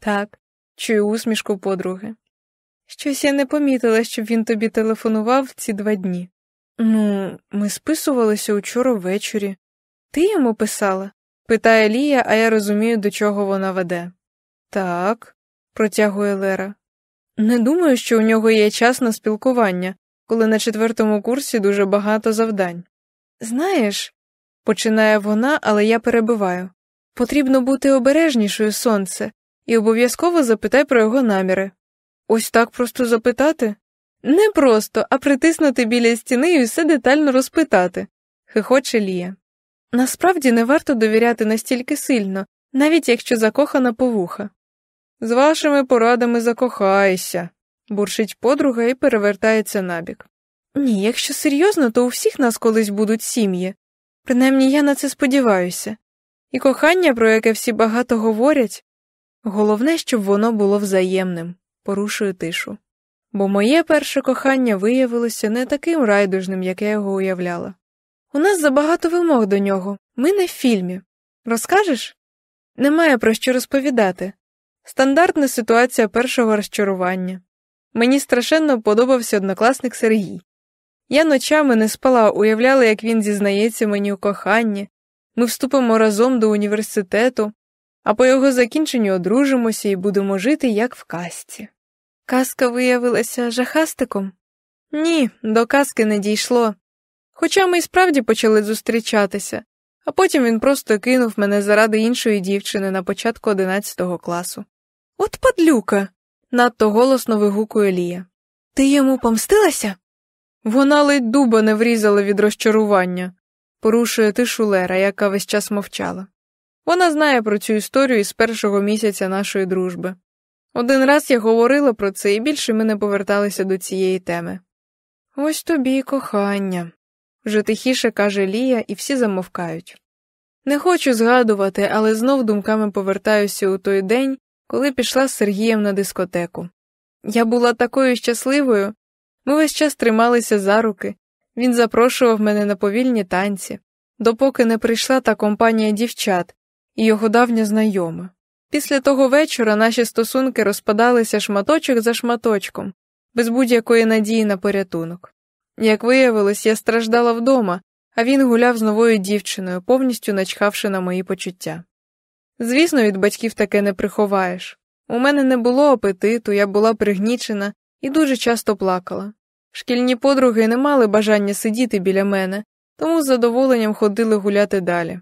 Так, чую усмішку подруги. Щось я не помітила, щоб він тобі телефонував ці два дні. Ну, ми списувалися учора ввечері. Ти йому писала? питає Лія, а я розумію, до чого вона веде. Так, протягує Лера. Не думаю, що у нього є час на спілкування, коли на четвертому курсі дуже багато завдань. Знаєш, починає вона, але я перебиваю. Потрібно бути обережнішою сонце, і обов'язково запитай про його наміри. Ось так просто запитати? Не просто, а притиснути біля стіни і все детально розпитати, хихоче Лія. Насправді не варто довіряти настільки сильно, навіть якщо закохана повуха. З вашими порадами закохайся, бурчить подруга і перевертається набік. Ні, якщо серйозно, то у всіх нас колись будуть сім'ї. Принаймні я на це сподіваюся. І кохання, про яке всі багато говорять, головне, щоб воно було взаємним, порушую тишу. Бо моє перше кохання виявилося не таким райдужним, як я його уявляла. У нас забагато вимог до нього, ми не в фільмі. Розкажеш? Немає про що розповідати. Стандартна ситуація першого розчарування. Мені страшенно подобався однокласник Сергій. Я ночами не спала, уявляла, як він зізнається мені у коханні, ми вступимо разом до університету, а по його закінченню одружимося і будемо жити, як в казці. Казка виявилася жахастиком? Ні, до казки не дійшло. Хоча ми й справді почали зустрічатися, а потім він просто кинув мене заради іншої дівчини на початку одинадцятого класу. От падлюка. надто голосно вигукує Лія. Ти йому помстилася? Вона ледь дуба не врізала від розчарування, порушує тишу Лера, яка весь час мовчала. Вона знає про цю історію із першого місяця нашої дружби. Один раз я говорила про це, і більше ми не поверталися до цієї теми. Ось тобі кохання, вже тихіше каже Лія, і всі замовкають. Не хочу згадувати, але знов думками повертаюся у той день, коли пішла з Сергієм на дискотеку. Я була такою щасливою, ми весь час трималися за руки, він запрошував мене на повільні танці, допоки не прийшла та компанія дівчат і його давня знайома. Після того вечора наші стосунки розпадалися шматочок за шматочком, без будь-якої надії на порятунок. Як виявилось, я страждала вдома, а він гуляв з новою дівчиною, повністю начхавши на мої почуття. Звісно, від батьків таке не приховаєш. У мене не було апетиту, я була пригнічена і дуже часто плакала. Шкільні подруги не мали бажання сидіти біля мене, тому з задоволенням ходили гуляти далі.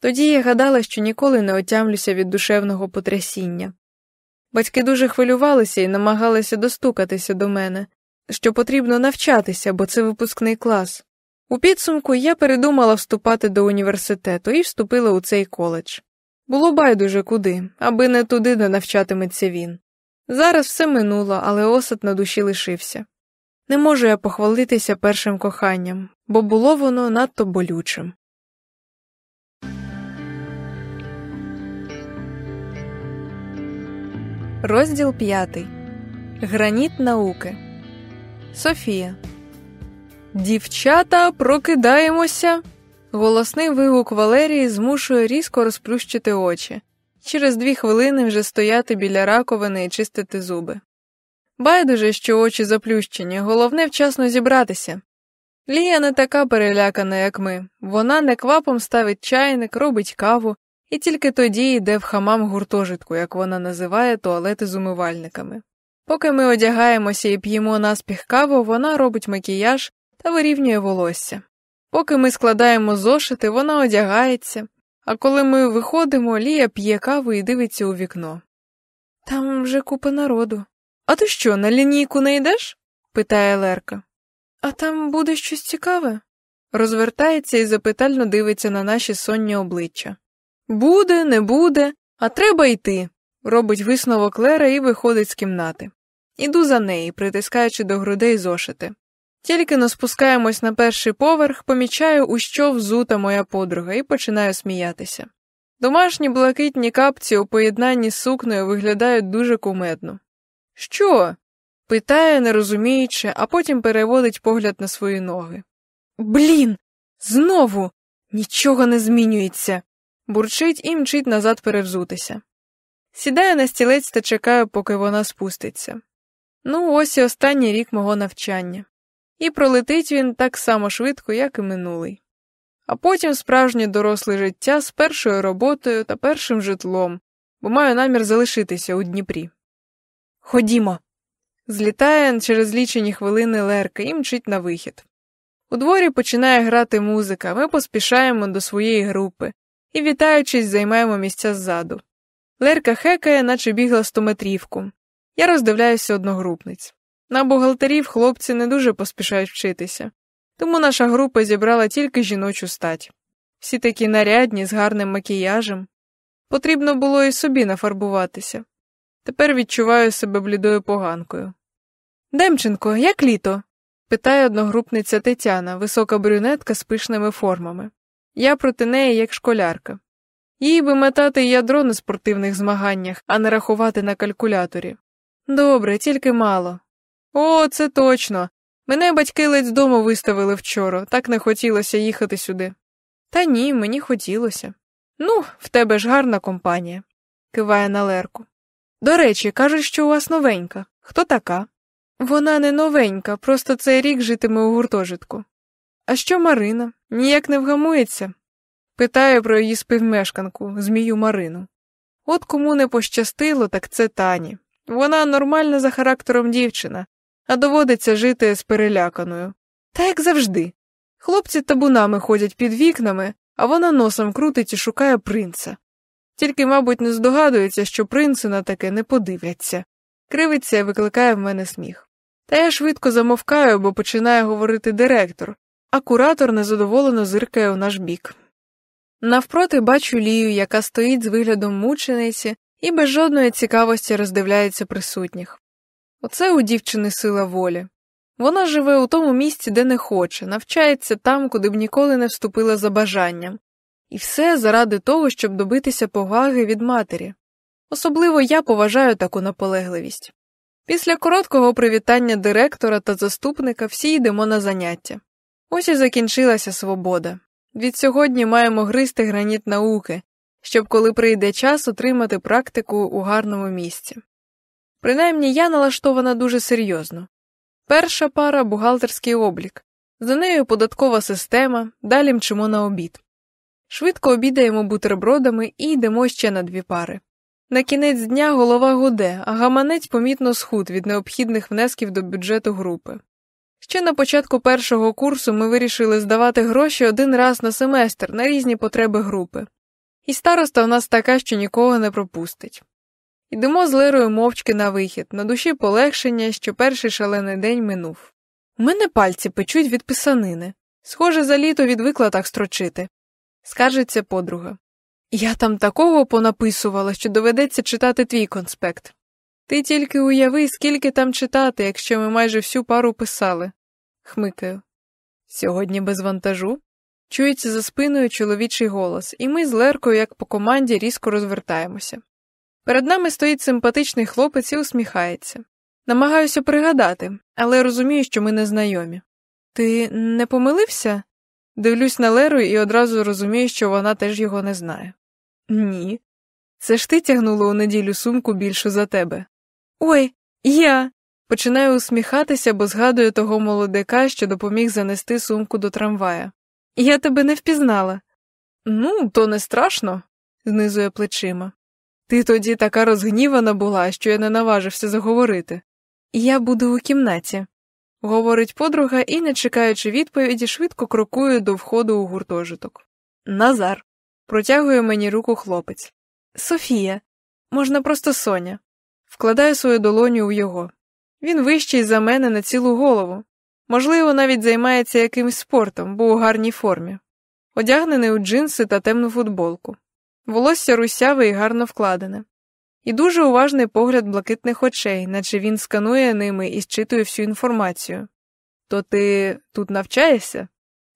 Тоді я гадала, що ніколи не отямлюся від душевного потрясіння. Батьки дуже хвилювалися і намагалися достукатися до мене, що потрібно навчатися, бо це випускний клас. У підсумку я передумала вступати до університету і вступила у цей коледж. Було байдуже куди, аби не туди, де навчатиметься він. Зараз все минуло, але осад на душі лишився. Не можу я похвалитися першим коханням, бо було воно надто болючим. Розділ п'ятий Граніт науки Софія. Дівчата, прокидаємося. Голосний вигук Валерії змушує різко розплющити очі. Через дві хвилини вже стояти біля раковини і чистити зуби. Байдуже, що очі заплющені, головне вчасно зібратися. Лія не така перелякана, як ми. Вона неквапом ставить чайник, робить каву і тільки тоді йде в хамам гуртожитку, як вона називає туалети з умивальниками. Поки ми одягаємося і п'ємо наспіх каву, вона робить макіяж та вирівнює волосся. Поки ми складаємо зошити, вона одягається, а коли ми виходимо, Лія п'є каву і дивиться у вікно. Там вже купа народу. А ти що, на лінійку не йдеш? питає Лерка. А там буде щось цікаве? Розвертається і запитально дивиться на наші сонні обличчя. Буде, не буде, а треба йти, робить висновок Лера і виходить з кімнати. Іду за неї, притискаючи до грудей зошити. Тільки но спускаємось на перший поверх, помічаю, у що взута моя подруга, і починаю сміятися. Домашні блакитні капці у поєднанні з сукнею виглядають дуже кумедно. Що? питає, не розуміючи, а потім переводить погляд на свої ноги. Блін, знову нічого не змінюється. Бурчить і мчить назад перевзутися. Сідаю на стілець та чекаю, поки вона спуститься. Ну, ось і останній рік мого навчання. І пролетить він так само швидко, як і минулий. А потім справжнє доросле життя з першою роботою та першим житлом, бо маю намір залишитися у Дніпрі. Ходімо. Злітає через лічені хвилини Лерка і мчить на вихід. У дворі починає грати музика, ми поспішаємо до своєї групи і, вітаючись, займаємо місця ззаду. Лерка хекає, наче бігла стометрівку. Я роздивляюся одногрупниць. На бухгалтерів хлопці не дуже поспішають вчитися, тому наша група зібрала тільки жіночу стать. Всі такі нарядні, з гарним макіяжем. Потрібно було і собі нафарбуватися. Тепер відчуваю себе блідою поганкою. Демченко, як літо? питає одногрупниця Тетяна, висока брюнетка з пишними формами. Я проти неї як школярка. Їй би метати ядро на спортивних змаганнях, а не рахувати на калькуляторі. Добре, тільки мало. О, це точно. Мене батьки ледь з дому виставили вчора, так не хотілося їхати сюди. Та ні, мені хотілося. Ну, в тебе ж гарна компанія, киває на Лерку. До речі, кажуть, що у вас новенька. Хто така? Вона не новенька, просто цей рік житиме у гуртожитку. А що Марина? Ніяк не вгамується? Питаю про її співмешканку, змію Марину. От кому не пощастило, так це Тані. Вона нормальна за характером дівчина, а доводиться жити з переляканою. Та як завжди. Хлопці табунами ходять під вікнами, а вона носом крутить і шукає принца. Тільки, мабуть, не здогадується, що принци на таке не подивляться. Кривиться і викликає в мене сміх. Та я швидко замовкаю, бо починає говорити директор, а куратор незадоволено зиркає у наш бік. Навпроти бачу Лію, яка стоїть з виглядом мучениці і без жодної цікавості роздивляється присутніх. Оце у дівчини сила волі. Вона живе у тому місці, де не хоче, навчається там, куди б ніколи не вступила за бажанням, і все заради того, щоб добитися поваги від матері. Особливо я поважаю таку наполегливість. Після короткого привітання директора та заступника всі йдемо на заняття. Ось і закінчилася свобода. Від сьогодні маємо гризти граніт науки, щоб, коли прийде час, отримати практику у гарному місці. Принаймні я налаштована дуже серйозно. Перша пара бухгалтерський облік, за нею податкова система, далі мчимо на обід. Швидко обідаємо бутербродами і йдемо ще на дві пари. На кінець дня голова гуде, а гаманець помітно схуд від необхідних внесків до бюджету групи. Ще на початку першого курсу ми вирішили здавати гроші один раз на семестр на різні потреби групи. І староста у нас така, що нікого не пропустить. Йдемо з Лерою мовчки на вихід, на душі полегшення, що перший шалений день минув. У мене пальці печуть від писанини. Схоже, за літо відвикла так строчити. Скаржиться подруга. Я там такого понаписувала, що доведеться читати твій конспект. Ти тільки уяви, скільки там читати, якщо ми майже всю пару писали. Хмикаю. Сьогодні без вантажу. Чується за спиною чоловічий голос, і ми з Леркою, як по команді, різко розвертаємося. Перед нами стоїть симпатичний хлопець і усміхається. Намагаюся пригадати, але розумію, що ми не знайомі. Ти не помилився? Дивлюсь на Леру і одразу розумію, що вона теж його не знає. Ні. Це ж ти тягнула у неділю сумку більшу за тебе. Ой, я. Починаю усміхатися, бо згадую того молодика, що допоміг занести сумку до трамвая. Я тебе не впізнала. Ну, то не страшно, знизує плечима. Ти тоді така розгнівана була, що я не наважився заговорити. Я буду у кімнаті, говорить подруга і, не чекаючи відповіді, швидко крокує до входу у гуртожиток. Назар. Протягує мені руку хлопець. Софія, можна просто Соня. Вкладаю свою долоню у його. Він вищий за мене на цілу голову. Можливо, навіть займається якимсь спортом, бо у гарній формі. Одягнений у джинси та темну футболку. Волосся русяве і гарно вкладене. І дуже уважний погляд блакитних очей, наче він сканує ними і зчитує всю інформацію. То ти тут навчаєшся?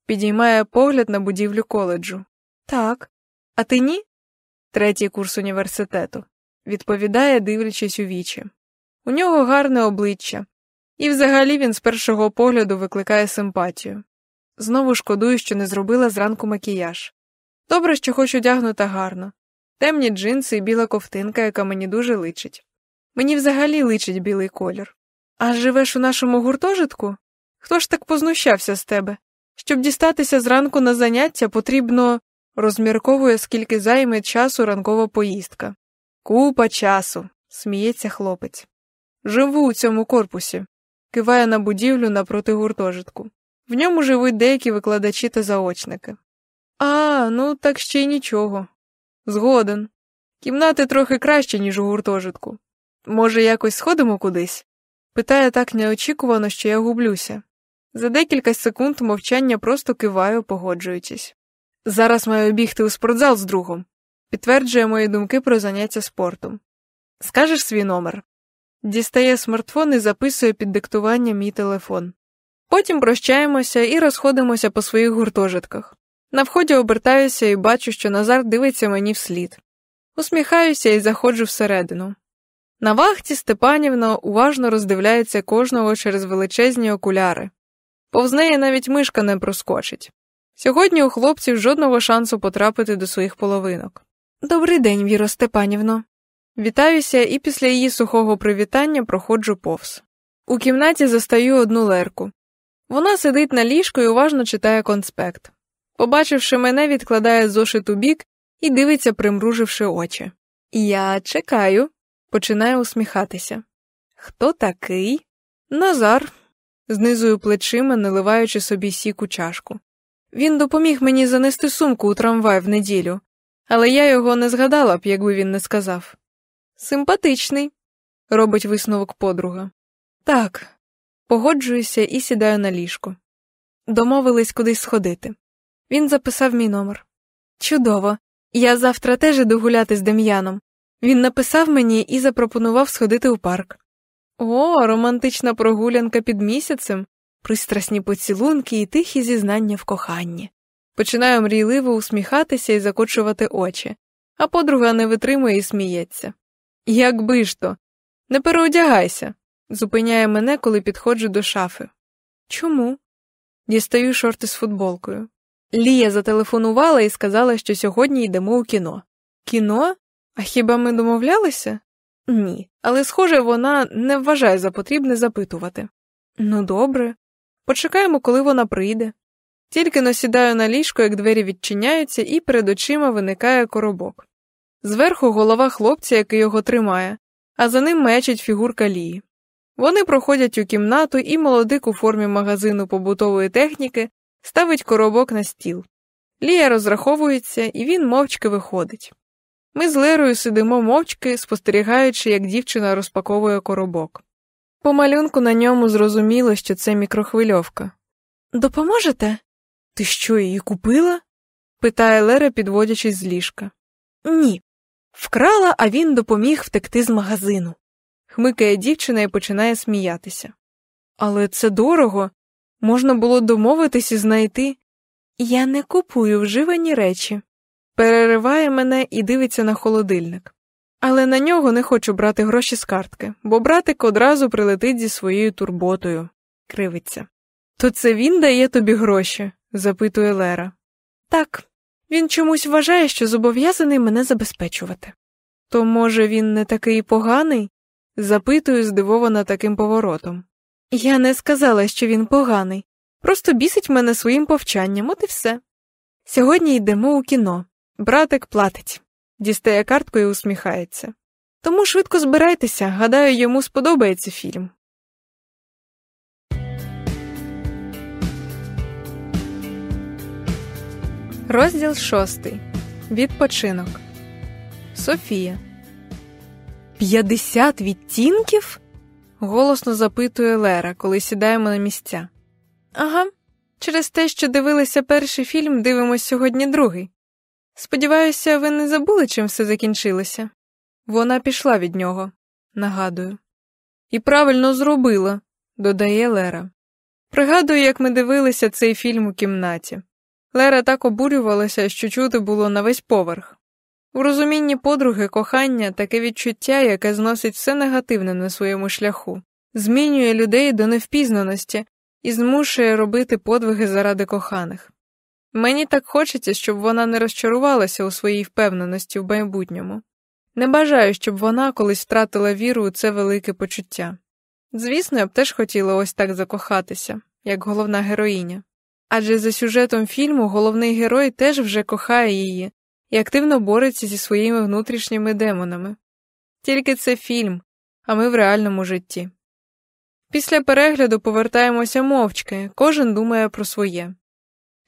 Підіймає погляд на будівлю коледжу. Так. А ти ні? Третій курс університету. Відповідає, дивлячись у вічі. У нього гарне обличчя, і взагалі він з першого погляду викликає симпатію. Знову шкодую, що не зробила зранку макіяж. Добре, що хоч одягнута гарно, темні джинси і біла ковтинка, яка мені дуже личить. Мені взагалі личить білий колір. А живеш у нашому гуртожитку? Хто ж так познущався з тебе? Щоб дістатися зранку на заняття, потрібно розмірковує, скільки займе часу ранкова поїздка. Купа часу, сміється хлопець. Живу у цьому корпусі, киває на будівлю напроти гуртожитку. В ньому живуть деякі викладачі та заочники. А, ну так ще й нічого. Згоден. Кімнати трохи краще, ніж у гуртожитку. Може, якось сходимо кудись? Питає так неочікувано, що я гублюся. За декілька секунд мовчання просто киваю, погоджуючись. Зараз маю бігти у спортзал з другом, підтверджує мої думки про заняття спортом. Скажеш свій номер? Дістає смартфон і записує під диктування мій телефон. Потім прощаємося і розходимося по своїх гуртожитках. На вході обертаюся і бачу, що Назар дивиться мені вслід. Усміхаюся і заходжу всередину. На вахті Степанівна уважно роздивляється кожного через величезні окуляри. Повз неї навіть мишка не проскочить. Сьогодні у хлопців жодного шансу потрапити до своїх половинок. Добрий день, Віро Степанівно. Вітаюся і після її сухого привітання проходжу повз. У кімнаті застаю одну лерку. Вона сидить на ліжку і уважно читає конспект. Побачивши мене, відкладає зошит у бік і дивиться, примруживши очі. Я чекаю, починає усміхатися. Хто такий? Назар, знизую плечима, наливаючи собі сік у чашку. Він допоміг мені занести сумку у трамвай в неділю, але я його не згадала б, якби він не сказав. Симпатичний, робить висновок подруга. Так, погоджуюся і сідаю на ліжко. Домовились кудись сходити. Він записав мій номер. Чудово. Я завтра теж іду гуляти з Дем'яном. Він написав мені і запропонував сходити у парк. О, романтична прогулянка під місяцем, пристрасні поцілунки і тихі зізнання в коханні. Починаю мрійливо усміхатися і закочувати очі, а подруга не витримує і сміється. Якби ж то, не переодягайся, зупиняє мене, коли підходжу до шафи. Чому? Дістаю шорти з футболкою. Лія зателефонувала і сказала, що сьогодні йдемо у кіно. Кіно? А хіба ми домовлялися? Ні, але, схоже, вона не вважає за потрібне запитувати. Ну, добре, почекаємо, коли вона прийде. Тільки насідаю на ліжко, як двері відчиняються, і перед очима виникає коробок. Зверху голова хлопця, який його тримає, а за ним мечить фігурка Лії. Вони проходять у кімнату, і молодик у формі магазину побутової техніки ставить коробок на стіл. Лія розраховується, і він мовчки виходить. Ми з Лерою сидимо мовчки, спостерігаючи, як дівчина розпаковує коробок. По малюнку на ньому зрозуміло, що це мікрохвильовка. Допоможете? Ти що, її купила? питає Лера, підводячись з ліжка. Ні. Вкрала, а він допоміг втекти з магазину. Хмикає дівчина і починає сміятися. Але це дорого. Можна було домовитись і знайти. Я не купую вживані речі. Перериває мене і дивиться на холодильник. Але на нього не хочу брати гроші з картки, бо братик одразу прилетить зі своєю турботою, кривиться. То це він дає тобі гроші? Запитує Лера. Так, він чомусь вважає, що зобов'язаний мене забезпечувати. То, може, він не такий поганий? запитую, здивована таким поворотом. Я не сказала, що він поганий, просто бісить мене своїм повчанням, от і все. Сьогодні йдемо у кіно. Братик платить, дістає картку і усміхається. Тому швидко збирайтеся, гадаю, йому сподобається фільм. Розділ шостий. Відпочинок. Софія. П'ятдесят відтінків? голосно запитує Лера, коли сідаємо на місця. Ага, через те, що дивилися перший фільм, дивимось сьогодні другий. Сподіваюся, ви не забули, чим все закінчилося. Вона пішла від нього, нагадую. І правильно зробила, додає Лера. Пригадую, як ми дивилися цей фільм у кімнаті. Лера так обурювалася, що чути було на весь поверх. У розумінні подруги кохання таке відчуття, яке зносить все негативне на своєму шляху, змінює людей до невпізнаності і змушує робити подвиги заради коханих. Мені так хочеться, щоб вона не розчарувалася у своїй впевненості в майбутньому. Не бажаю, щоб вона колись втратила віру у це велике почуття. Звісно, я б теж хотіла ось так закохатися, як головна героїня. Адже за сюжетом фільму головний герой теж вже кохає її і активно бореться зі своїми внутрішніми демонами. Тільки це фільм, а ми в реальному житті. Після перегляду повертаємося мовчки, кожен думає про своє.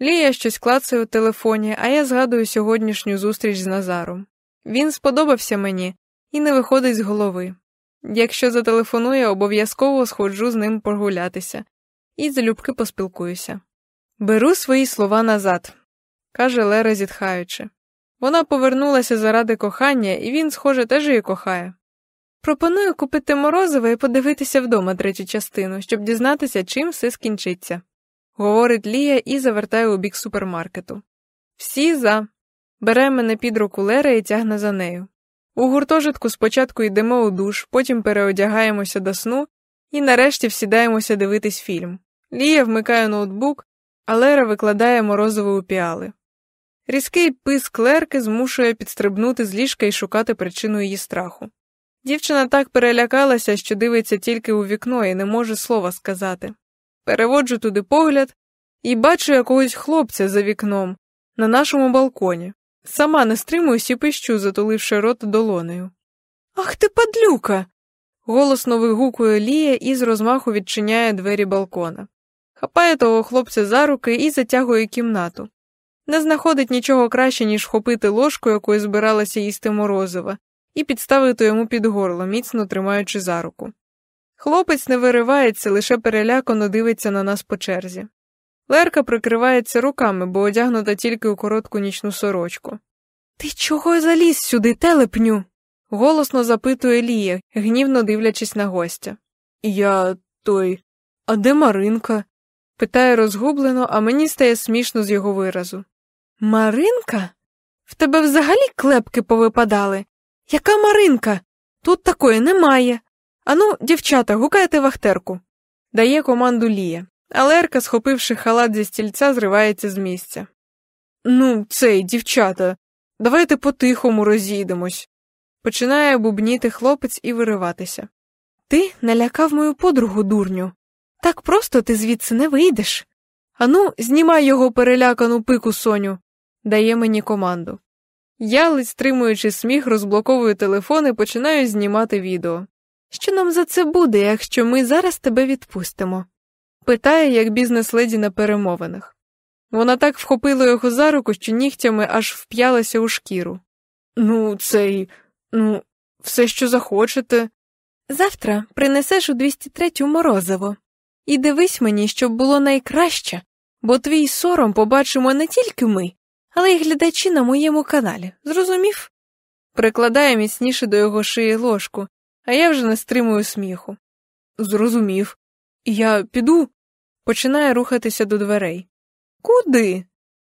Лія щось клацає у телефоні, а я згадую сьогоднішню зустріч з Назаром. Він сподобався мені і не виходить з голови. Якщо зателефонує, обов'язково сходжу з ним прогулятися і залюбки поспілкуюся. Беру свої слова назад, каже Лера, зітхаючи. Вона повернулася заради кохання, і він, схоже, теж її кохає. Пропоную купити морозиво і подивитися вдома третю частину, щоб дізнатися, чим все скінчиться, говорить Лія і завертає у бік супермаркету. Всі за. Бере мене під руку Лера і тягне за нею. У гуртожитку спочатку йдемо у душ, потім переодягаємося до сну і нарешті всідаємося дивитись фільм. Лія вмикає ноутбук, а Лера викладає морозиво у піали. Різкий писк Лерки змушує підстрибнути з ліжка і шукати причину її страху. Дівчина так перелякалася, що дивиться тільки у вікно і не може слова сказати. Переводжу туди погляд і бачу якогось хлопця за вікном на нашому балконі. Сама не стримуюсь і пищу, затуливши рот долонею. Ах ти, падлюка. голосно вигукує Лія і з розмаху відчиняє двері балкона. Хапає того хлопця за руки і затягує кімнату. Не знаходить нічого краще, ніж вхопити ложку, якою збиралася їсти морозива, і підставити йому під горло, міцно тримаючи за руку. Хлопець не виривається, лише перелякано дивиться на нас по черзі. Лерка прикривається руками, бо одягнута тільки у коротку нічну сорочку. Ти чого заліз сюди, телепню? голосно запитує Лія, гнівно дивлячись на гостя. Я той. А де Маринка? Питає розгублено, а мені стає смішно з його виразу. Маринка? В тебе взагалі клепки повипадали? Яка Маринка? Тут такої немає. Ану, дівчата, гукайте вахтерку. Дає команду Лія, а Лерка, схопивши халат зі стільця, зривається з місця. Ну, цей, дівчата, давайте по-тихому розійдемось. Починає бубніти хлопець і вириватися. Ти налякав мою подругу, дурню. Так просто ти звідси не вийдеш. Ану, знімай його перелякану пику Соню, дає мені команду. Я, ледь стримуючи сміх, розблоковую телефон і починаю знімати відео. Що нам за це буде, якщо ми зараз тебе відпустимо? питає, як бізнес-леді на перемовинах. Вона так вхопила його за руку, що нігтями аж вп'ялася у шкіру. Ну, цей, ну, все, що захочете. Завтра принесеш у 203 морозиво. І дивись мені, щоб було найкраще, бо твій сором побачимо не тільки ми, але й глядачі на моєму каналі. Зрозумів? Прикладає міцніше до його шиї ложку, а я вже не стримую сміху. Зрозумів. Я піду, починає рухатися до дверей. Куди?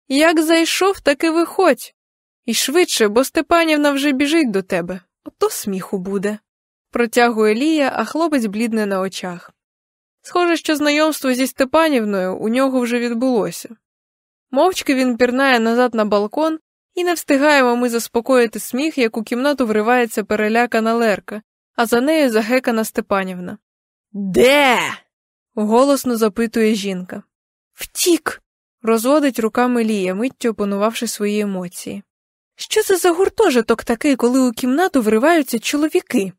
Як зайшов, так і виходь. І швидше, бо Степанівна вже біжить до тебе. Ото сміху буде. Протягує Лія, а хлопець блідне на очах. Схоже, що знайомство зі Степанівною у нього вже відбулося. Мовчки він пірнає назад на балкон, і не встигаємо ми заспокоїти сміх, як у кімнату вривається перелякана Лерка, а за нею загекана Степанівна. Де? голосно запитує жінка. Втік. розводить руками Лія, миттю опанувавши свої емоції. Що це за гуртожиток такий, коли у кімнату вриваються чоловіки?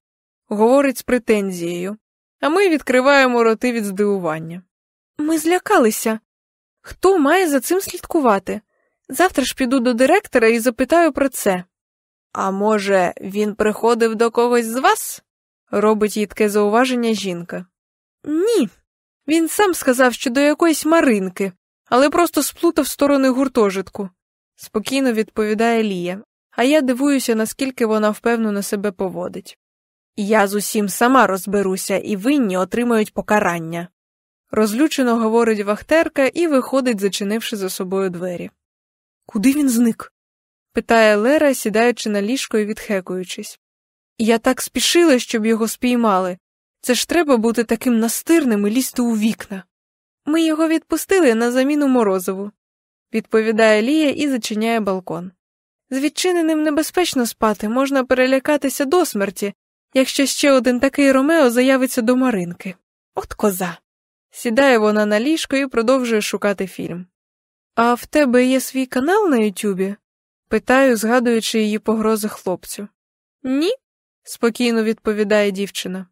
говорить з претензією, а ми відкриваємо роти від здивування. Ми злякалися. Хто має за цим слідкувати? Завтра ж піду до директора і запитаю про це. А може, він приходив до когось з вас? робить їй таке зауваження жінка. Ні. Він сам сказав, що до якоїсь маринки, але просто сплутав сторони гуртожитку, спокійно відповідає Лія, а я дивуюся, наскільки вона впевнено себе поводить. Я з усім сама розберуся, і винні отримають покарання. Розлючено говорить вахтерка і виходить, зачинивши за собою двері. Куди він зник? питає Лера, сідаючи на ліжко і відхекуючись. Я так спішила, щоб його спіймали. Це ж треба бути таким настирним і лізти у вікна. Ми його відпустили на заміну морозову, відповідає Лія і зачиняє балкон. З відчиненим небезпечно спати можна перелякатися до смерті, якщо ще один такий Ромео заявиться до Маринки. От коза. Сідає вона на ліжко і продовжує шукати фільм. А в тебе є свій канал на Ютюбі? питаю, згадуючи її погрози хлопцю. Ні, спокійно відповідає дівчина.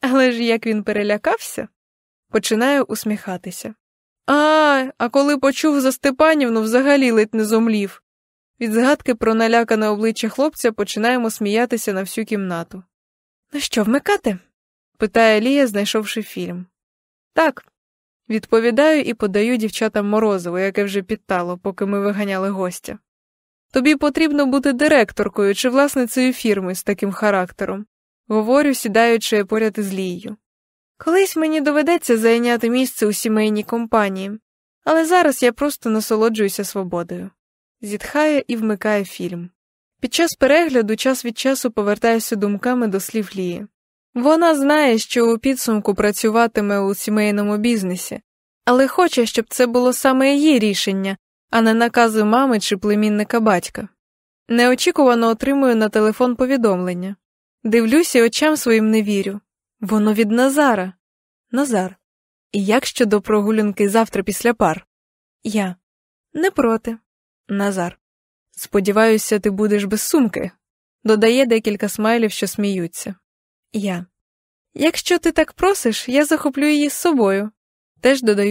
Але ж як він перелякався, починаю усміхатися. А, а коли почув за Степанівну, взагалі ледь не зомлів. Від згадки про налякане обличчя хлопця починаємо сміятися на всю кімнату. Ну що, вмикати? питає Лія, знайшовши фільм. Так, відповідаю і подаю дівчатам морозиво, яке вже підтало, поки ми виганяли гостя. Тобі потрібно бути директоркою чи власницею фірми з таким характером, говорю, сідаючи поряд із Лією. Колись мені доведеться зайняти місце у сімейній компанії, але зараз я просто насолоджуюся свободою. Зітхає і вмикає фільм. Під час перегляду час від часу повертаюся думками до слів Лії. Вона знає, що у підсумку працюватиме у сімейному бізнесі, але хоче, щоб це було саме її рішення, а не накази мами чи племінника батька. Неочікувано отримую на телефон повідомлення. Дивлюся, очам своїм не вірю. Воно від Назара. Назар. І як щодо прогулянки завтра після пар? Я. Не проти. Назар. Сподіваюся, ти будеш без сумки. Додає декілька смайлів, що сміються. Я. Якщо ти так просиш, я захоплю її з собою. Теж додаю